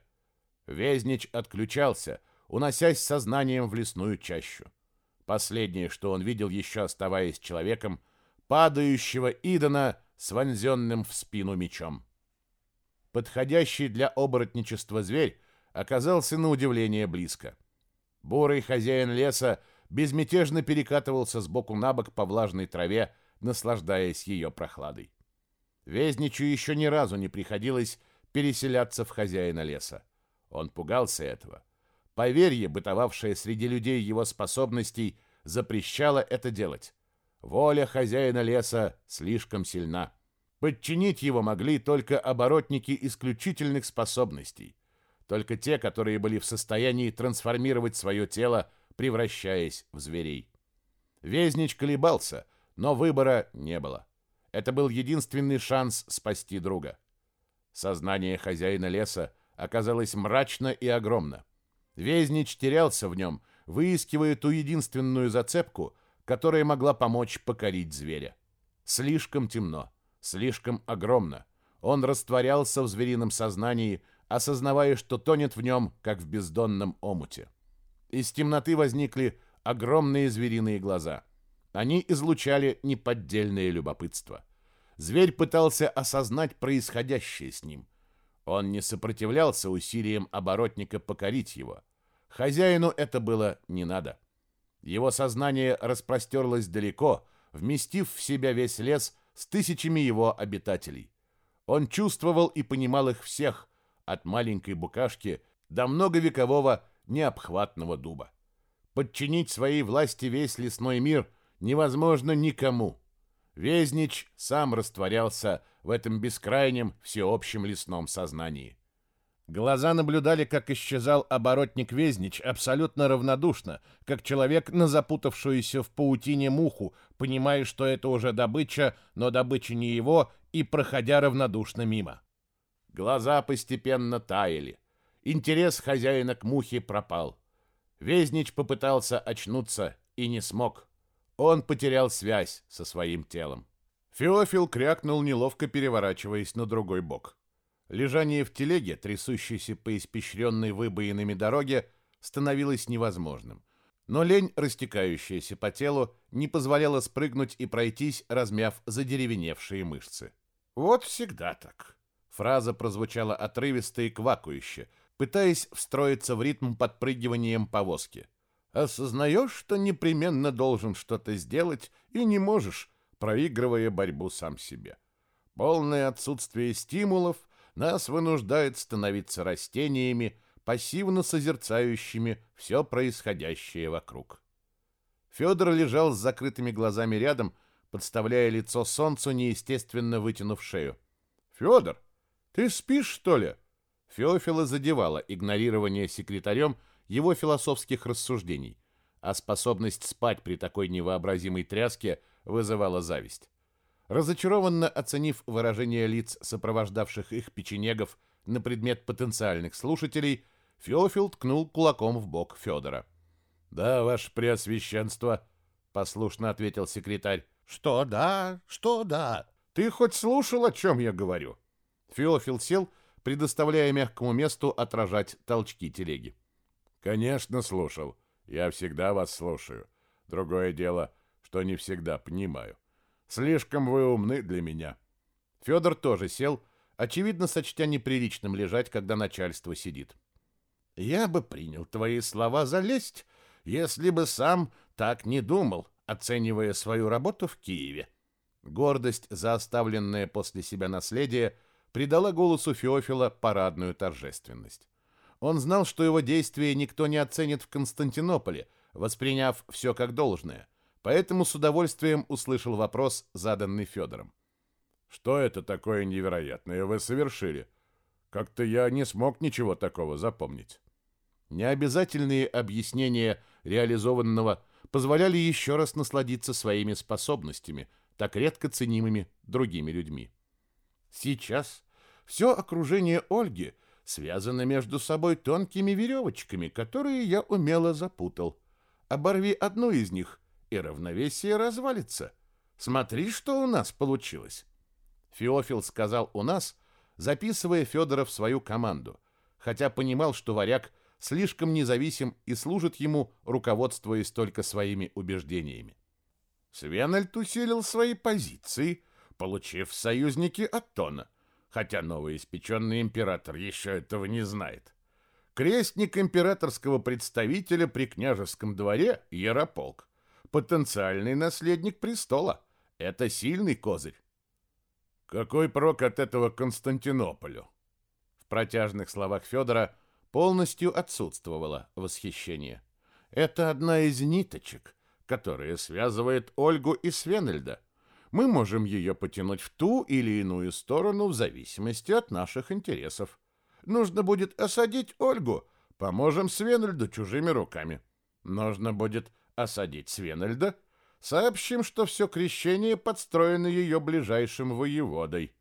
Везнич отключался, уносясь сознанием в лесную чащу. Последнее, что он видел, еще оставаясь человеком, падающего Идона с вонзенным в спину мечом. Подходящий для оборотничества зверь оказался на удивление близко. Бурый хозяин леса безмятежно перекатывался с боку на бок по влажной траве, наслаждаясь ее прохладой. Везничу еще ни разу не приходилось переселяться в хозяина леса. Он пугался этого. Поверье, бытовавшее среди людей его способностей, запрещало это делать. Воля хозяина леса слишком сильна. Подчинить его могли только оборотники исключительных способностей только те, которые были в состоянии трансформировать свое тело, превращаясь в зверей. Везнич колебался, но выбора не было. Это был единственный шанс спасти друга. Сознание хозяина леса оказалось мрачно и огромно. Везнич терялся в нем, выискивая ту единственную зацепку, которая могла помочь покорить зверя. Слишком темно, слишком огромно. Он растворялся в зверином сознании, осознавая, что тонет в нем, как в бездонном омуте. Из темноты возникли огромные звериные глаза. Они излучали неподдельное любопытство. Зверь пытался осознать происходящее с ним. Он не сопротивлялся усилиям оборотника покорить его. Хозяину это было не надо. Его сознание распростерлось далеко, вместив в себя весь лес с тысячами его обитателей. Он чувствовал и понимал их всех, от маленькой букашки до многовекового необхватного дуба. Подчинить своей власти весь лесной мир невозможно никому. Везнич сам растворялся в этом бескрайнем всеобщем лесном сознании. Глаза наблюдали, как исчезал оборотник Везнич абсолютно равнодушно, как человек на запутавшуюся в паутине муху, понимая, что это уже добыча, но добыча не его, и проходя равнодушно мимо. Глаза постепенно таяли. Интерес хозяина к мухе пропал. Везнич попытался очнуться и не смог. Он потерял связь со своим телом. Феофил крякнул, неловко переворачиваясь на другой бок. Лежание в телеге, трясущейся по испещренной выбоинами дороге, становилось невозможным. Но лень, растекающаяся по телу, не позволяла спрыгнуть и пройтись, размяв задеревеневшие мышцы. Вот всегда так. Фраза прозвучала отрывисто и квакающе, пытаясь встроиться в ритм подпрыгиванием повозки. Осознаешь, что непременно должен что-то сделать и не можешь, проигрывая борьбу сам себе. Полное отсутствие стимулов нас вынуждает становиться растениями, пассивно созерцающими все происходящее вокруг. Федор лежал с закрытыми глазами рядом, подставляя лицо солнцу, неестественно вытянув шею. «Федор!» «Ты спишь, что ли?» Феофила задевала игнорирование секретарем его философских рассуждений. а способность спать при такой невообразимой тряске вызывала зависть. Разочарованно оценив выражение лиц сопровождавших их печенегов на предмет потенциальных слушателей, Феофил ткнул кулаком в бок Федора. «Да, ваше преосвященство», — послушно ответил секретарь. «Что да, что да?» «Ты хоть слушал, о чем я говорю?» Феофил сел, предоставляя мягкому месту отражать толчки телеги. «Конечно, слушал. Я всегда вас слушаю. Другое дело, что не всегда понимаю. Слишком вы умны для меня». Федор тоже сел, очевидно, сочтя неприличным лежать, когда начальство сидит. «Я бы принял твои слова за лесть, если бы сам так не думал, оценивая свою работу в Киеве». Гордость за оставленное после себя наследие придала голосу Феофила парадную торжественность. Он знал, что его действия никто не оценит в Константинополе, восприняв все как должное, поэтому с удовольствием услышал вопрос, заданный Федором. «Что это такое невероятное вы совершили? Как-то я не смог ничего такого запомнить». Необязательные объяснения реализованного позволяли еще раз насладиться своими способностями, так редко ценимыми другими людьми. Сейчас все окружение Ольги связано между собой тонкими веревочками, которые я умело запутал. Оборви одну из них, и равновесие развалится. Смотри, что у нас получилось. Феофил сказал «у нас», записывая Федора в свою команду, хотя понимал, что варяг слишком независим и служит ему, руководствуясь только своими убеждениями. Свенальд усилил свои позиции, получив союзники от Тона, хотя новоиспеченный император еще этого не знает. Крестник императорского представителя при княжеском дворе – Ярополк. Потенциальный наследник престола. Это сильный козырь. Какой прок от этого Константинополю? В протяжных словах Федора полностью отсутствовало восхищение. Это одна из ниточек, которая связывает Ольгу и Свенельда. Мы можем ее потянуть в ту или иную сторону в зависимости от наших интересов. Нужно будет осадить Ольгу, поможем Свенельду чужими руками. Нужно будет осадить Свенельда, сообщим, что все крещение подстроено ее ближайшим воеводой.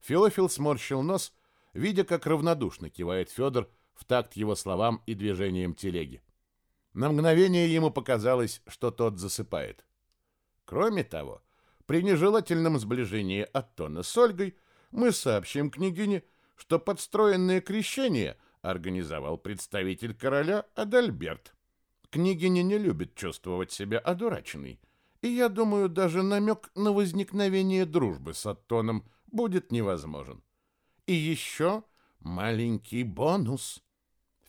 Филофил сморщил нос, видя, как равнодушно кивает Федор в такт его словам и движением телеги. На мгновение ему показалось, что тот засыпает. Кроме того, при нежелательном сближении Аттона с Ольгой мы сообщим княгине, что подстроенное крещение организовал представитель короля Адальберт. Княгиня не любит чувствовать себя одураченной, и я думаю, даже намек на возникновение дружбы с Аттоном будет невозможен. И еще маленький бонус.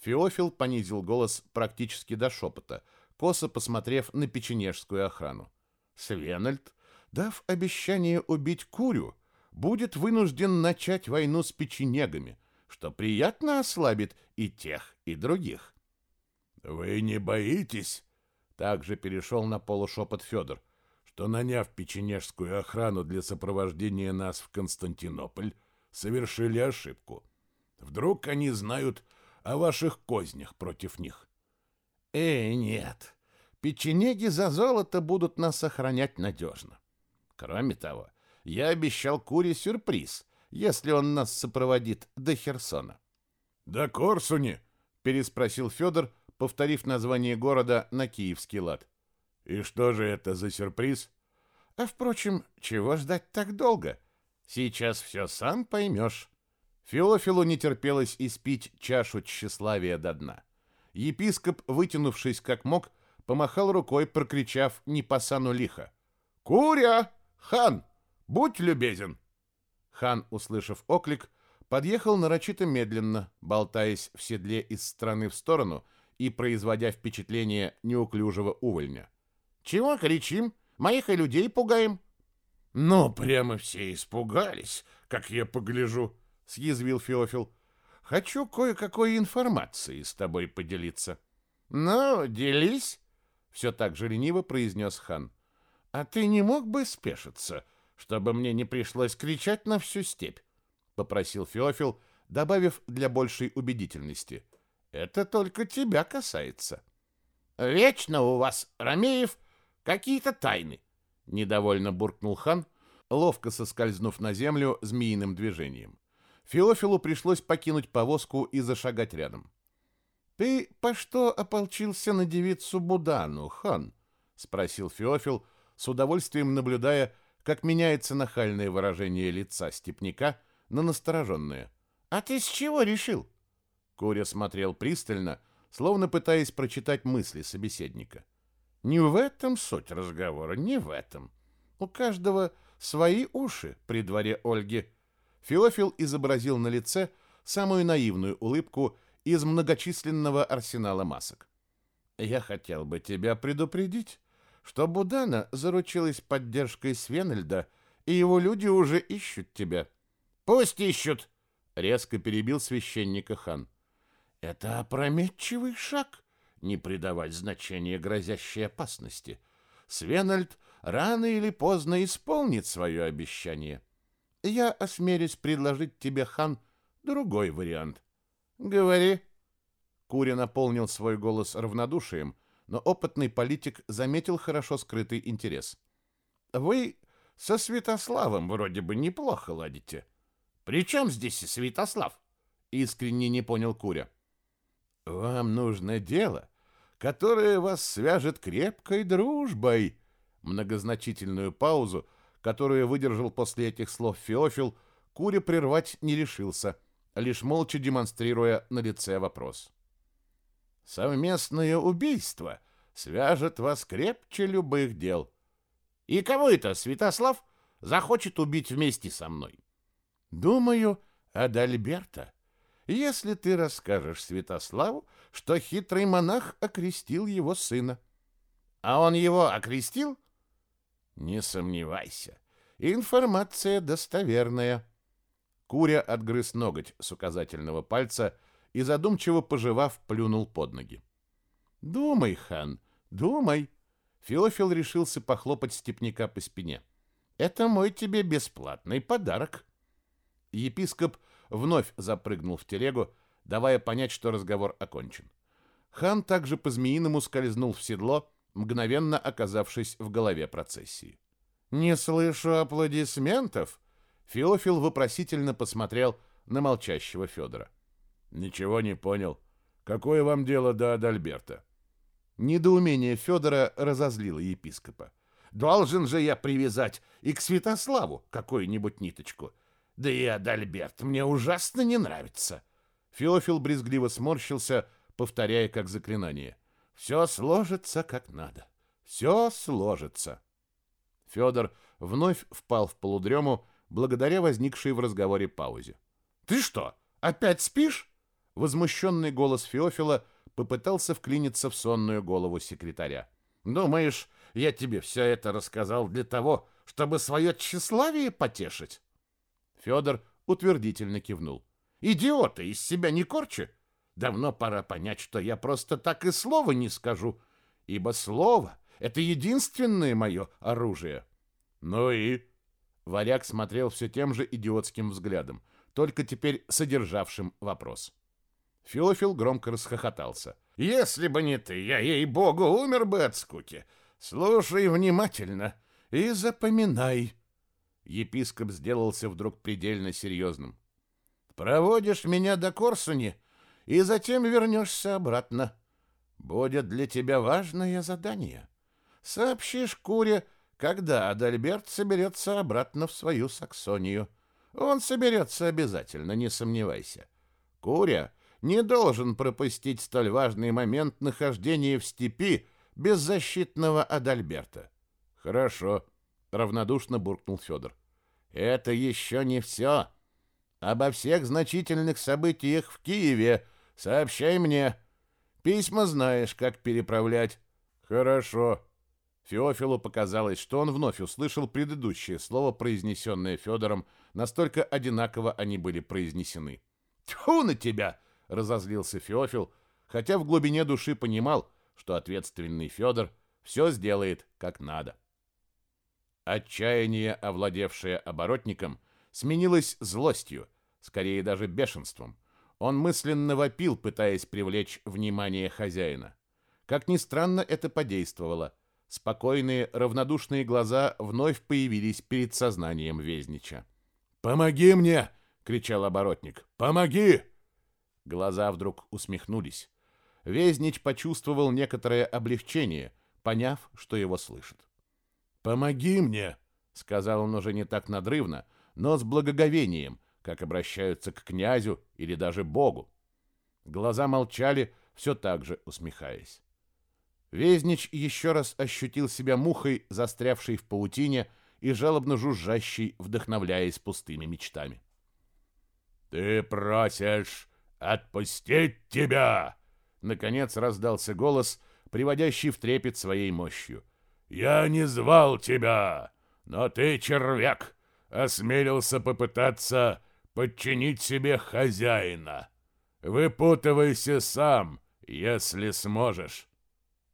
Феофил понизил голос практически до шепота, косо посмотрев на печенежскую охрану. Свенальд, дав обещание убить Курю, будет вынужден начать войну с печенегами, что приятно ослабит и тех, и других. «Вы не боитесь?» — также перешел на полушепот Федор, что, наняв печенежскую охрану для сопровождения нас в Константинополь, совершили ошибку. Вдруг они знают о ваших кознях против них. Э, нет. Печенеги за золото будут нас охранять надежно. Кроме того, я обещал Куре сюрприз, если он нас сопроводит до Херсона. «До Корсуни?» — переспросил Федор, повторив название города на киевский лад. «И что же это за сюрприз?» «А, впрочем, чего ждать так долго? Сейчас все сам поймешь». Феофилу не терпелось испить чашу тщеславия до дна. Епископ, вытянувшись как мог, помахал рукой, прокричав не по сану лихо. «Куря! Хан! Будь любезен!» Хан, услышав оклик, подъехал нарочито медленно, болтаясь в седле из стороны в сторону и производя впечатление неуклюжего увольня. «Чего кричим? Моих и людей пугаем?» «Ну, прямо все испугались, как я погляжу», — съязвил Феофил. «Хочу кое-какой информацией с тобой поделиться». «Ну, делись», — все так же лениво произнес хан. «А ты не мог бы спешиться, чтобы мне не пришлось кричать на всю степь?» — попросил Феофил, добавив для большей убедительности. «Это только тебя касается». Вечно у вас, Ромеев, какие-то тайны, недовольно буркнул хан, ловко соскользнув на землю змеиным движением. Феофилу пришлось покинуть повозку и зашагать рядом. «Ты по что ополчился на девицу Будану, хан?» — спросил Феофил, с удовольствием наблюдая, как меняется нахальное выражение лица степняка на настороженное. «А ты с чего решил?» Куря смотрел пристально, словно пытаясь прочитать мысли собеседника. «Не в этом суть разговора, не в этом. У каждого свои уши при дворе Ольги». Феофил изобразил на лице самую наивную улыбку из многочисленного арсенала масок. «Я хотел бы тебя предупредить, что Будана заручилась поддержкой Свенельда, и его люди уже ищут тебя». «Пусть ищут!» — резко перебил священника хан. «Это опрометчивый шаг, не придавать значения грозящей опасности. Свенальд рано или поздно исполнит свое обещание. Я осмелюсь предложить тебе, хан, другой вариант. Говори». Куря наполнил свой голос равнодушием, но опытный политик заметил хорошо скрытый интерес. «Вы со Святославом вроде бы неплохо ладите. При чем здесь Святослав?» Искренне не понял Куря. «Вам нужно дело, которое вас свяжет крепкой дружбой». Многозначительную паузу, которую выдержал после этих слов Феофил, Куря прервать не решился, лишь молча демонстрируя на лице вопрос. Совместное убийство свяжет вас крепче любых дел. И кого это Святослав захочет убить вместе со мной? Думаю, Адальберта. Если ты расскажешь Святославу, что хитрый монах окрестил его сына. А он его окрестил? Не сомневайся. Информация достоверная. Куря отгрыз ноготь с указательного пальца и, задумчиво пожевав, плюнул под ноги. «Думай, хан, думай!» Феофил решился похлопать степняка по спине. «Это мой тебе бесплатный подарок!» Епископ вновь запрыгнул в телегу, давая понять, что разговор окончен. Хан также по-змеиному скользнул в седло, мгновенно оказавшись в голове процессии. «Не слышу аплодисментов!» Феофил вопросительно посмотрел на молчащего Федора. Ничего не понял. Какое вам дело до Адальберта? Недоумение Федора разозлило епископа. Должен же я привязать и к Святославу какую-нибудь ниточку. Да и Адальберт мне ужасно не нравится. Феофил брезгливо сморщился, повторяя как заклинание. Все сложится как надо. Все сложится. Федор вновь впал в полудрему благодаря возникшей в разговоре паузе. Ты что, опять спишь? Возмущенный голос Феофила попытался вклиниться в сонную голову секретаря. «Думаешь, я тебе все это рассказал для того, чтобы свое тщеславие потешить?» Федор утвердительно кивнул. «Идиота, из себя не корчи! Давно пора понять, что я просто так и слова не скажу, ибо слово — это единственное мое оружие». «Ну и?» Варяг смотрел все тем же идиотским взглядом, только теперь содержавшим вопрос. Феофил громко расхохотался. «Если бы не ты, я, ей-богу, умер бы от скуки. Слушай внимательно и запоминай». Епископ сделался вдруг предельно серьезным. «Проводишь меня до Корсуни и затем вернешься обратно. Будет для тебя важное задание. Сообщишь Куре, когда Адальберт соберется обратно в свою Саксонию. Он соберется обязательно, не сомневайся. Куря не должен пропустить столь важный момент нахождения в степи беззащитного Адальберта. Хорошо, равнодушно буркнул Федор. Это еще не все. Обо всех значительных событиях в Киеве сообщай мне. Письма знаешь, как переправлять. Хорошо. Феофилу показалось, что он вновь услышал предыдущее слово, произнесенное Федором, настолько одинаково они были произнесены. «Тьфу на тебя!» Разозлился Феофил, хотя в глубине души понимал, что ответственный Федор все сделает как надо. Отчаяние, овладевшее оборотником, сменилось злостью, скорее даже бешенством. Он мысленно вопил, пытаясь привлечь внимание хозяина. Как ни странно, это подействовало. Спокойные, равнодушные глаза вновь появились перед сознанием Везнича. «Помоги мне!» — кричал оборотник. «Помоги!» Глаза вдруг усмехнулись. Везнич почувствовал некоторое облегчение, поняв, что его слышат. «Помоги мне!» — сказал он уже не так надрывно, но с благоговением, как обращаются к князю или даже богу. Глаза молчали, все так же усмехаясь. Везнич еще раз ощутил себя мухой, застрявшей в паутине и жалобно жужжащей, вдохновляясь пустыми мечтами. «Ты просишь отпустить тебя!» Наконец раздался голос, приводящий в трепет своей мощью. «Я не звал тебя, но ты, червяк, осмелился попытаться подчинить себе хозяина. Выпутывайся сам, если сможешь».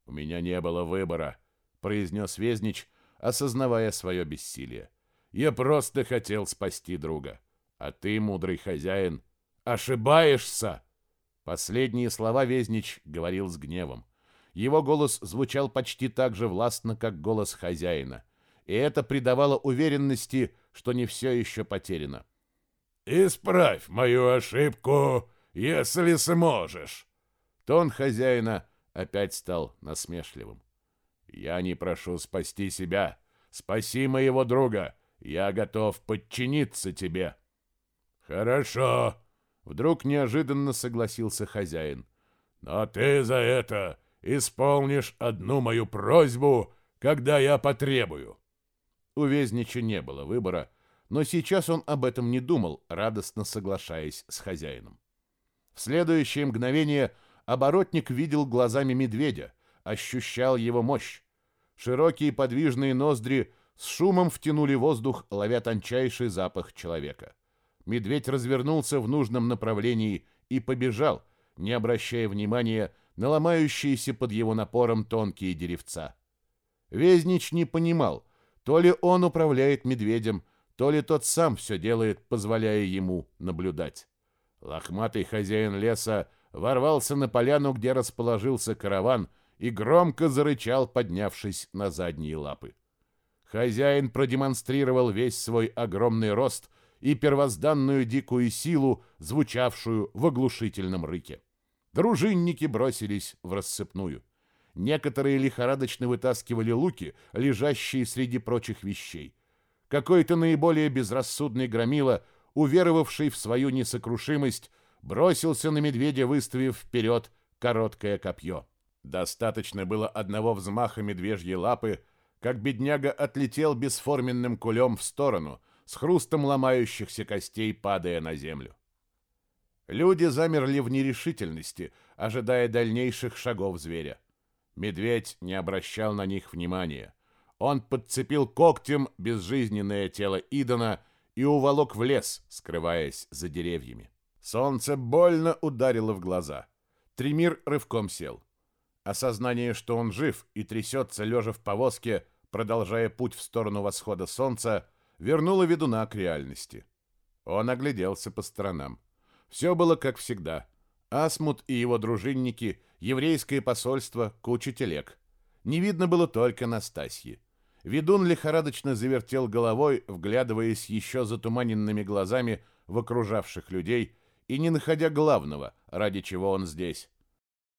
«У меня не было выбора», — произнес Везнич, осознавая свое бессилие. «Я просто хотел спасти друга. А ты, мудрый хозяин, ошибаешься!» Последние слова Везнич говорил с гневом. Его голос звучал почти так же властно, как голос хозяина, и это придавало уверенности, что не все еще потеряно. «Исправь мою ошибку, если сможешь!» Тон хозяина опять стал насмешливым. «Я не прошу спасти себя. Спаси моего друга. Я готов подчиниться тебе». «Хорошо», — вдруг неожиданно согласился хозяин. «Но ты за это исполнишь одну мою просьбу, когда я потребую». У Везнича не было выбора, но сейчас он об этом не думал, радостно соглашаясь с хозяином. В следующее мгновение оборотник видел глазами медведя, ощущал его мощь. Широкие подвижные ноздри с шумом втянули воздух, ловя тончайший запах человека. Медведь развернулся в нужном направлении и побежал, не обращая внимания на ломающиеся под его напором тонкие деревца. Везнич не понимал, то ли он управляет медведем, то ли тот сам все делает, позволяя ему наблюдать. Лохматый хозяин леса ворвался на поляну, где расположился караван, и громко зарычал, поднявшись на задние лапы. Хозяин продемонстрировал весь свой огромный рост и первозданную дикую силу, звучавшую в оглушительном рыке. Дружинники бросились в рассыпную. Некоторые лихорадочно вытаскивали луки, лежащие среди прочих вещей. Какой-то наиболее безрассудный громила, уверовавший в свою несокрушимость, бросился на медведя, выставив вперед короткое копье. Достаточно было одного взмаха медвежьей лапы, как бедняга отлетел бесформенным кулем в сторону, с хрустом ломающихся костей падая на землю. Люди замерли в нерешительности, ожидая дальнейших шагов зверя. Медведь не обращал на них внимания. Он подцепил когтем безжизненное тело Идона и уволок в лес, скрываясь за деревьями. Солнце больно ударило в глаза. Тремир рывком сел. Осознание, что он жив и трясется, лежа в повозке, продолжая путь в сторону восхода солнца, вернуло ведуна к реальности. Он огляделся по сторонам. Все было как всегда. Асмут и его дружинники, еврейское посольство, куча телег. Не видно было только Настасьи. Ведун лихорадочно завертел головой, вглядываясь еще затуманенными глазами в окружавших людей и не находя главного, ради чего он здесь.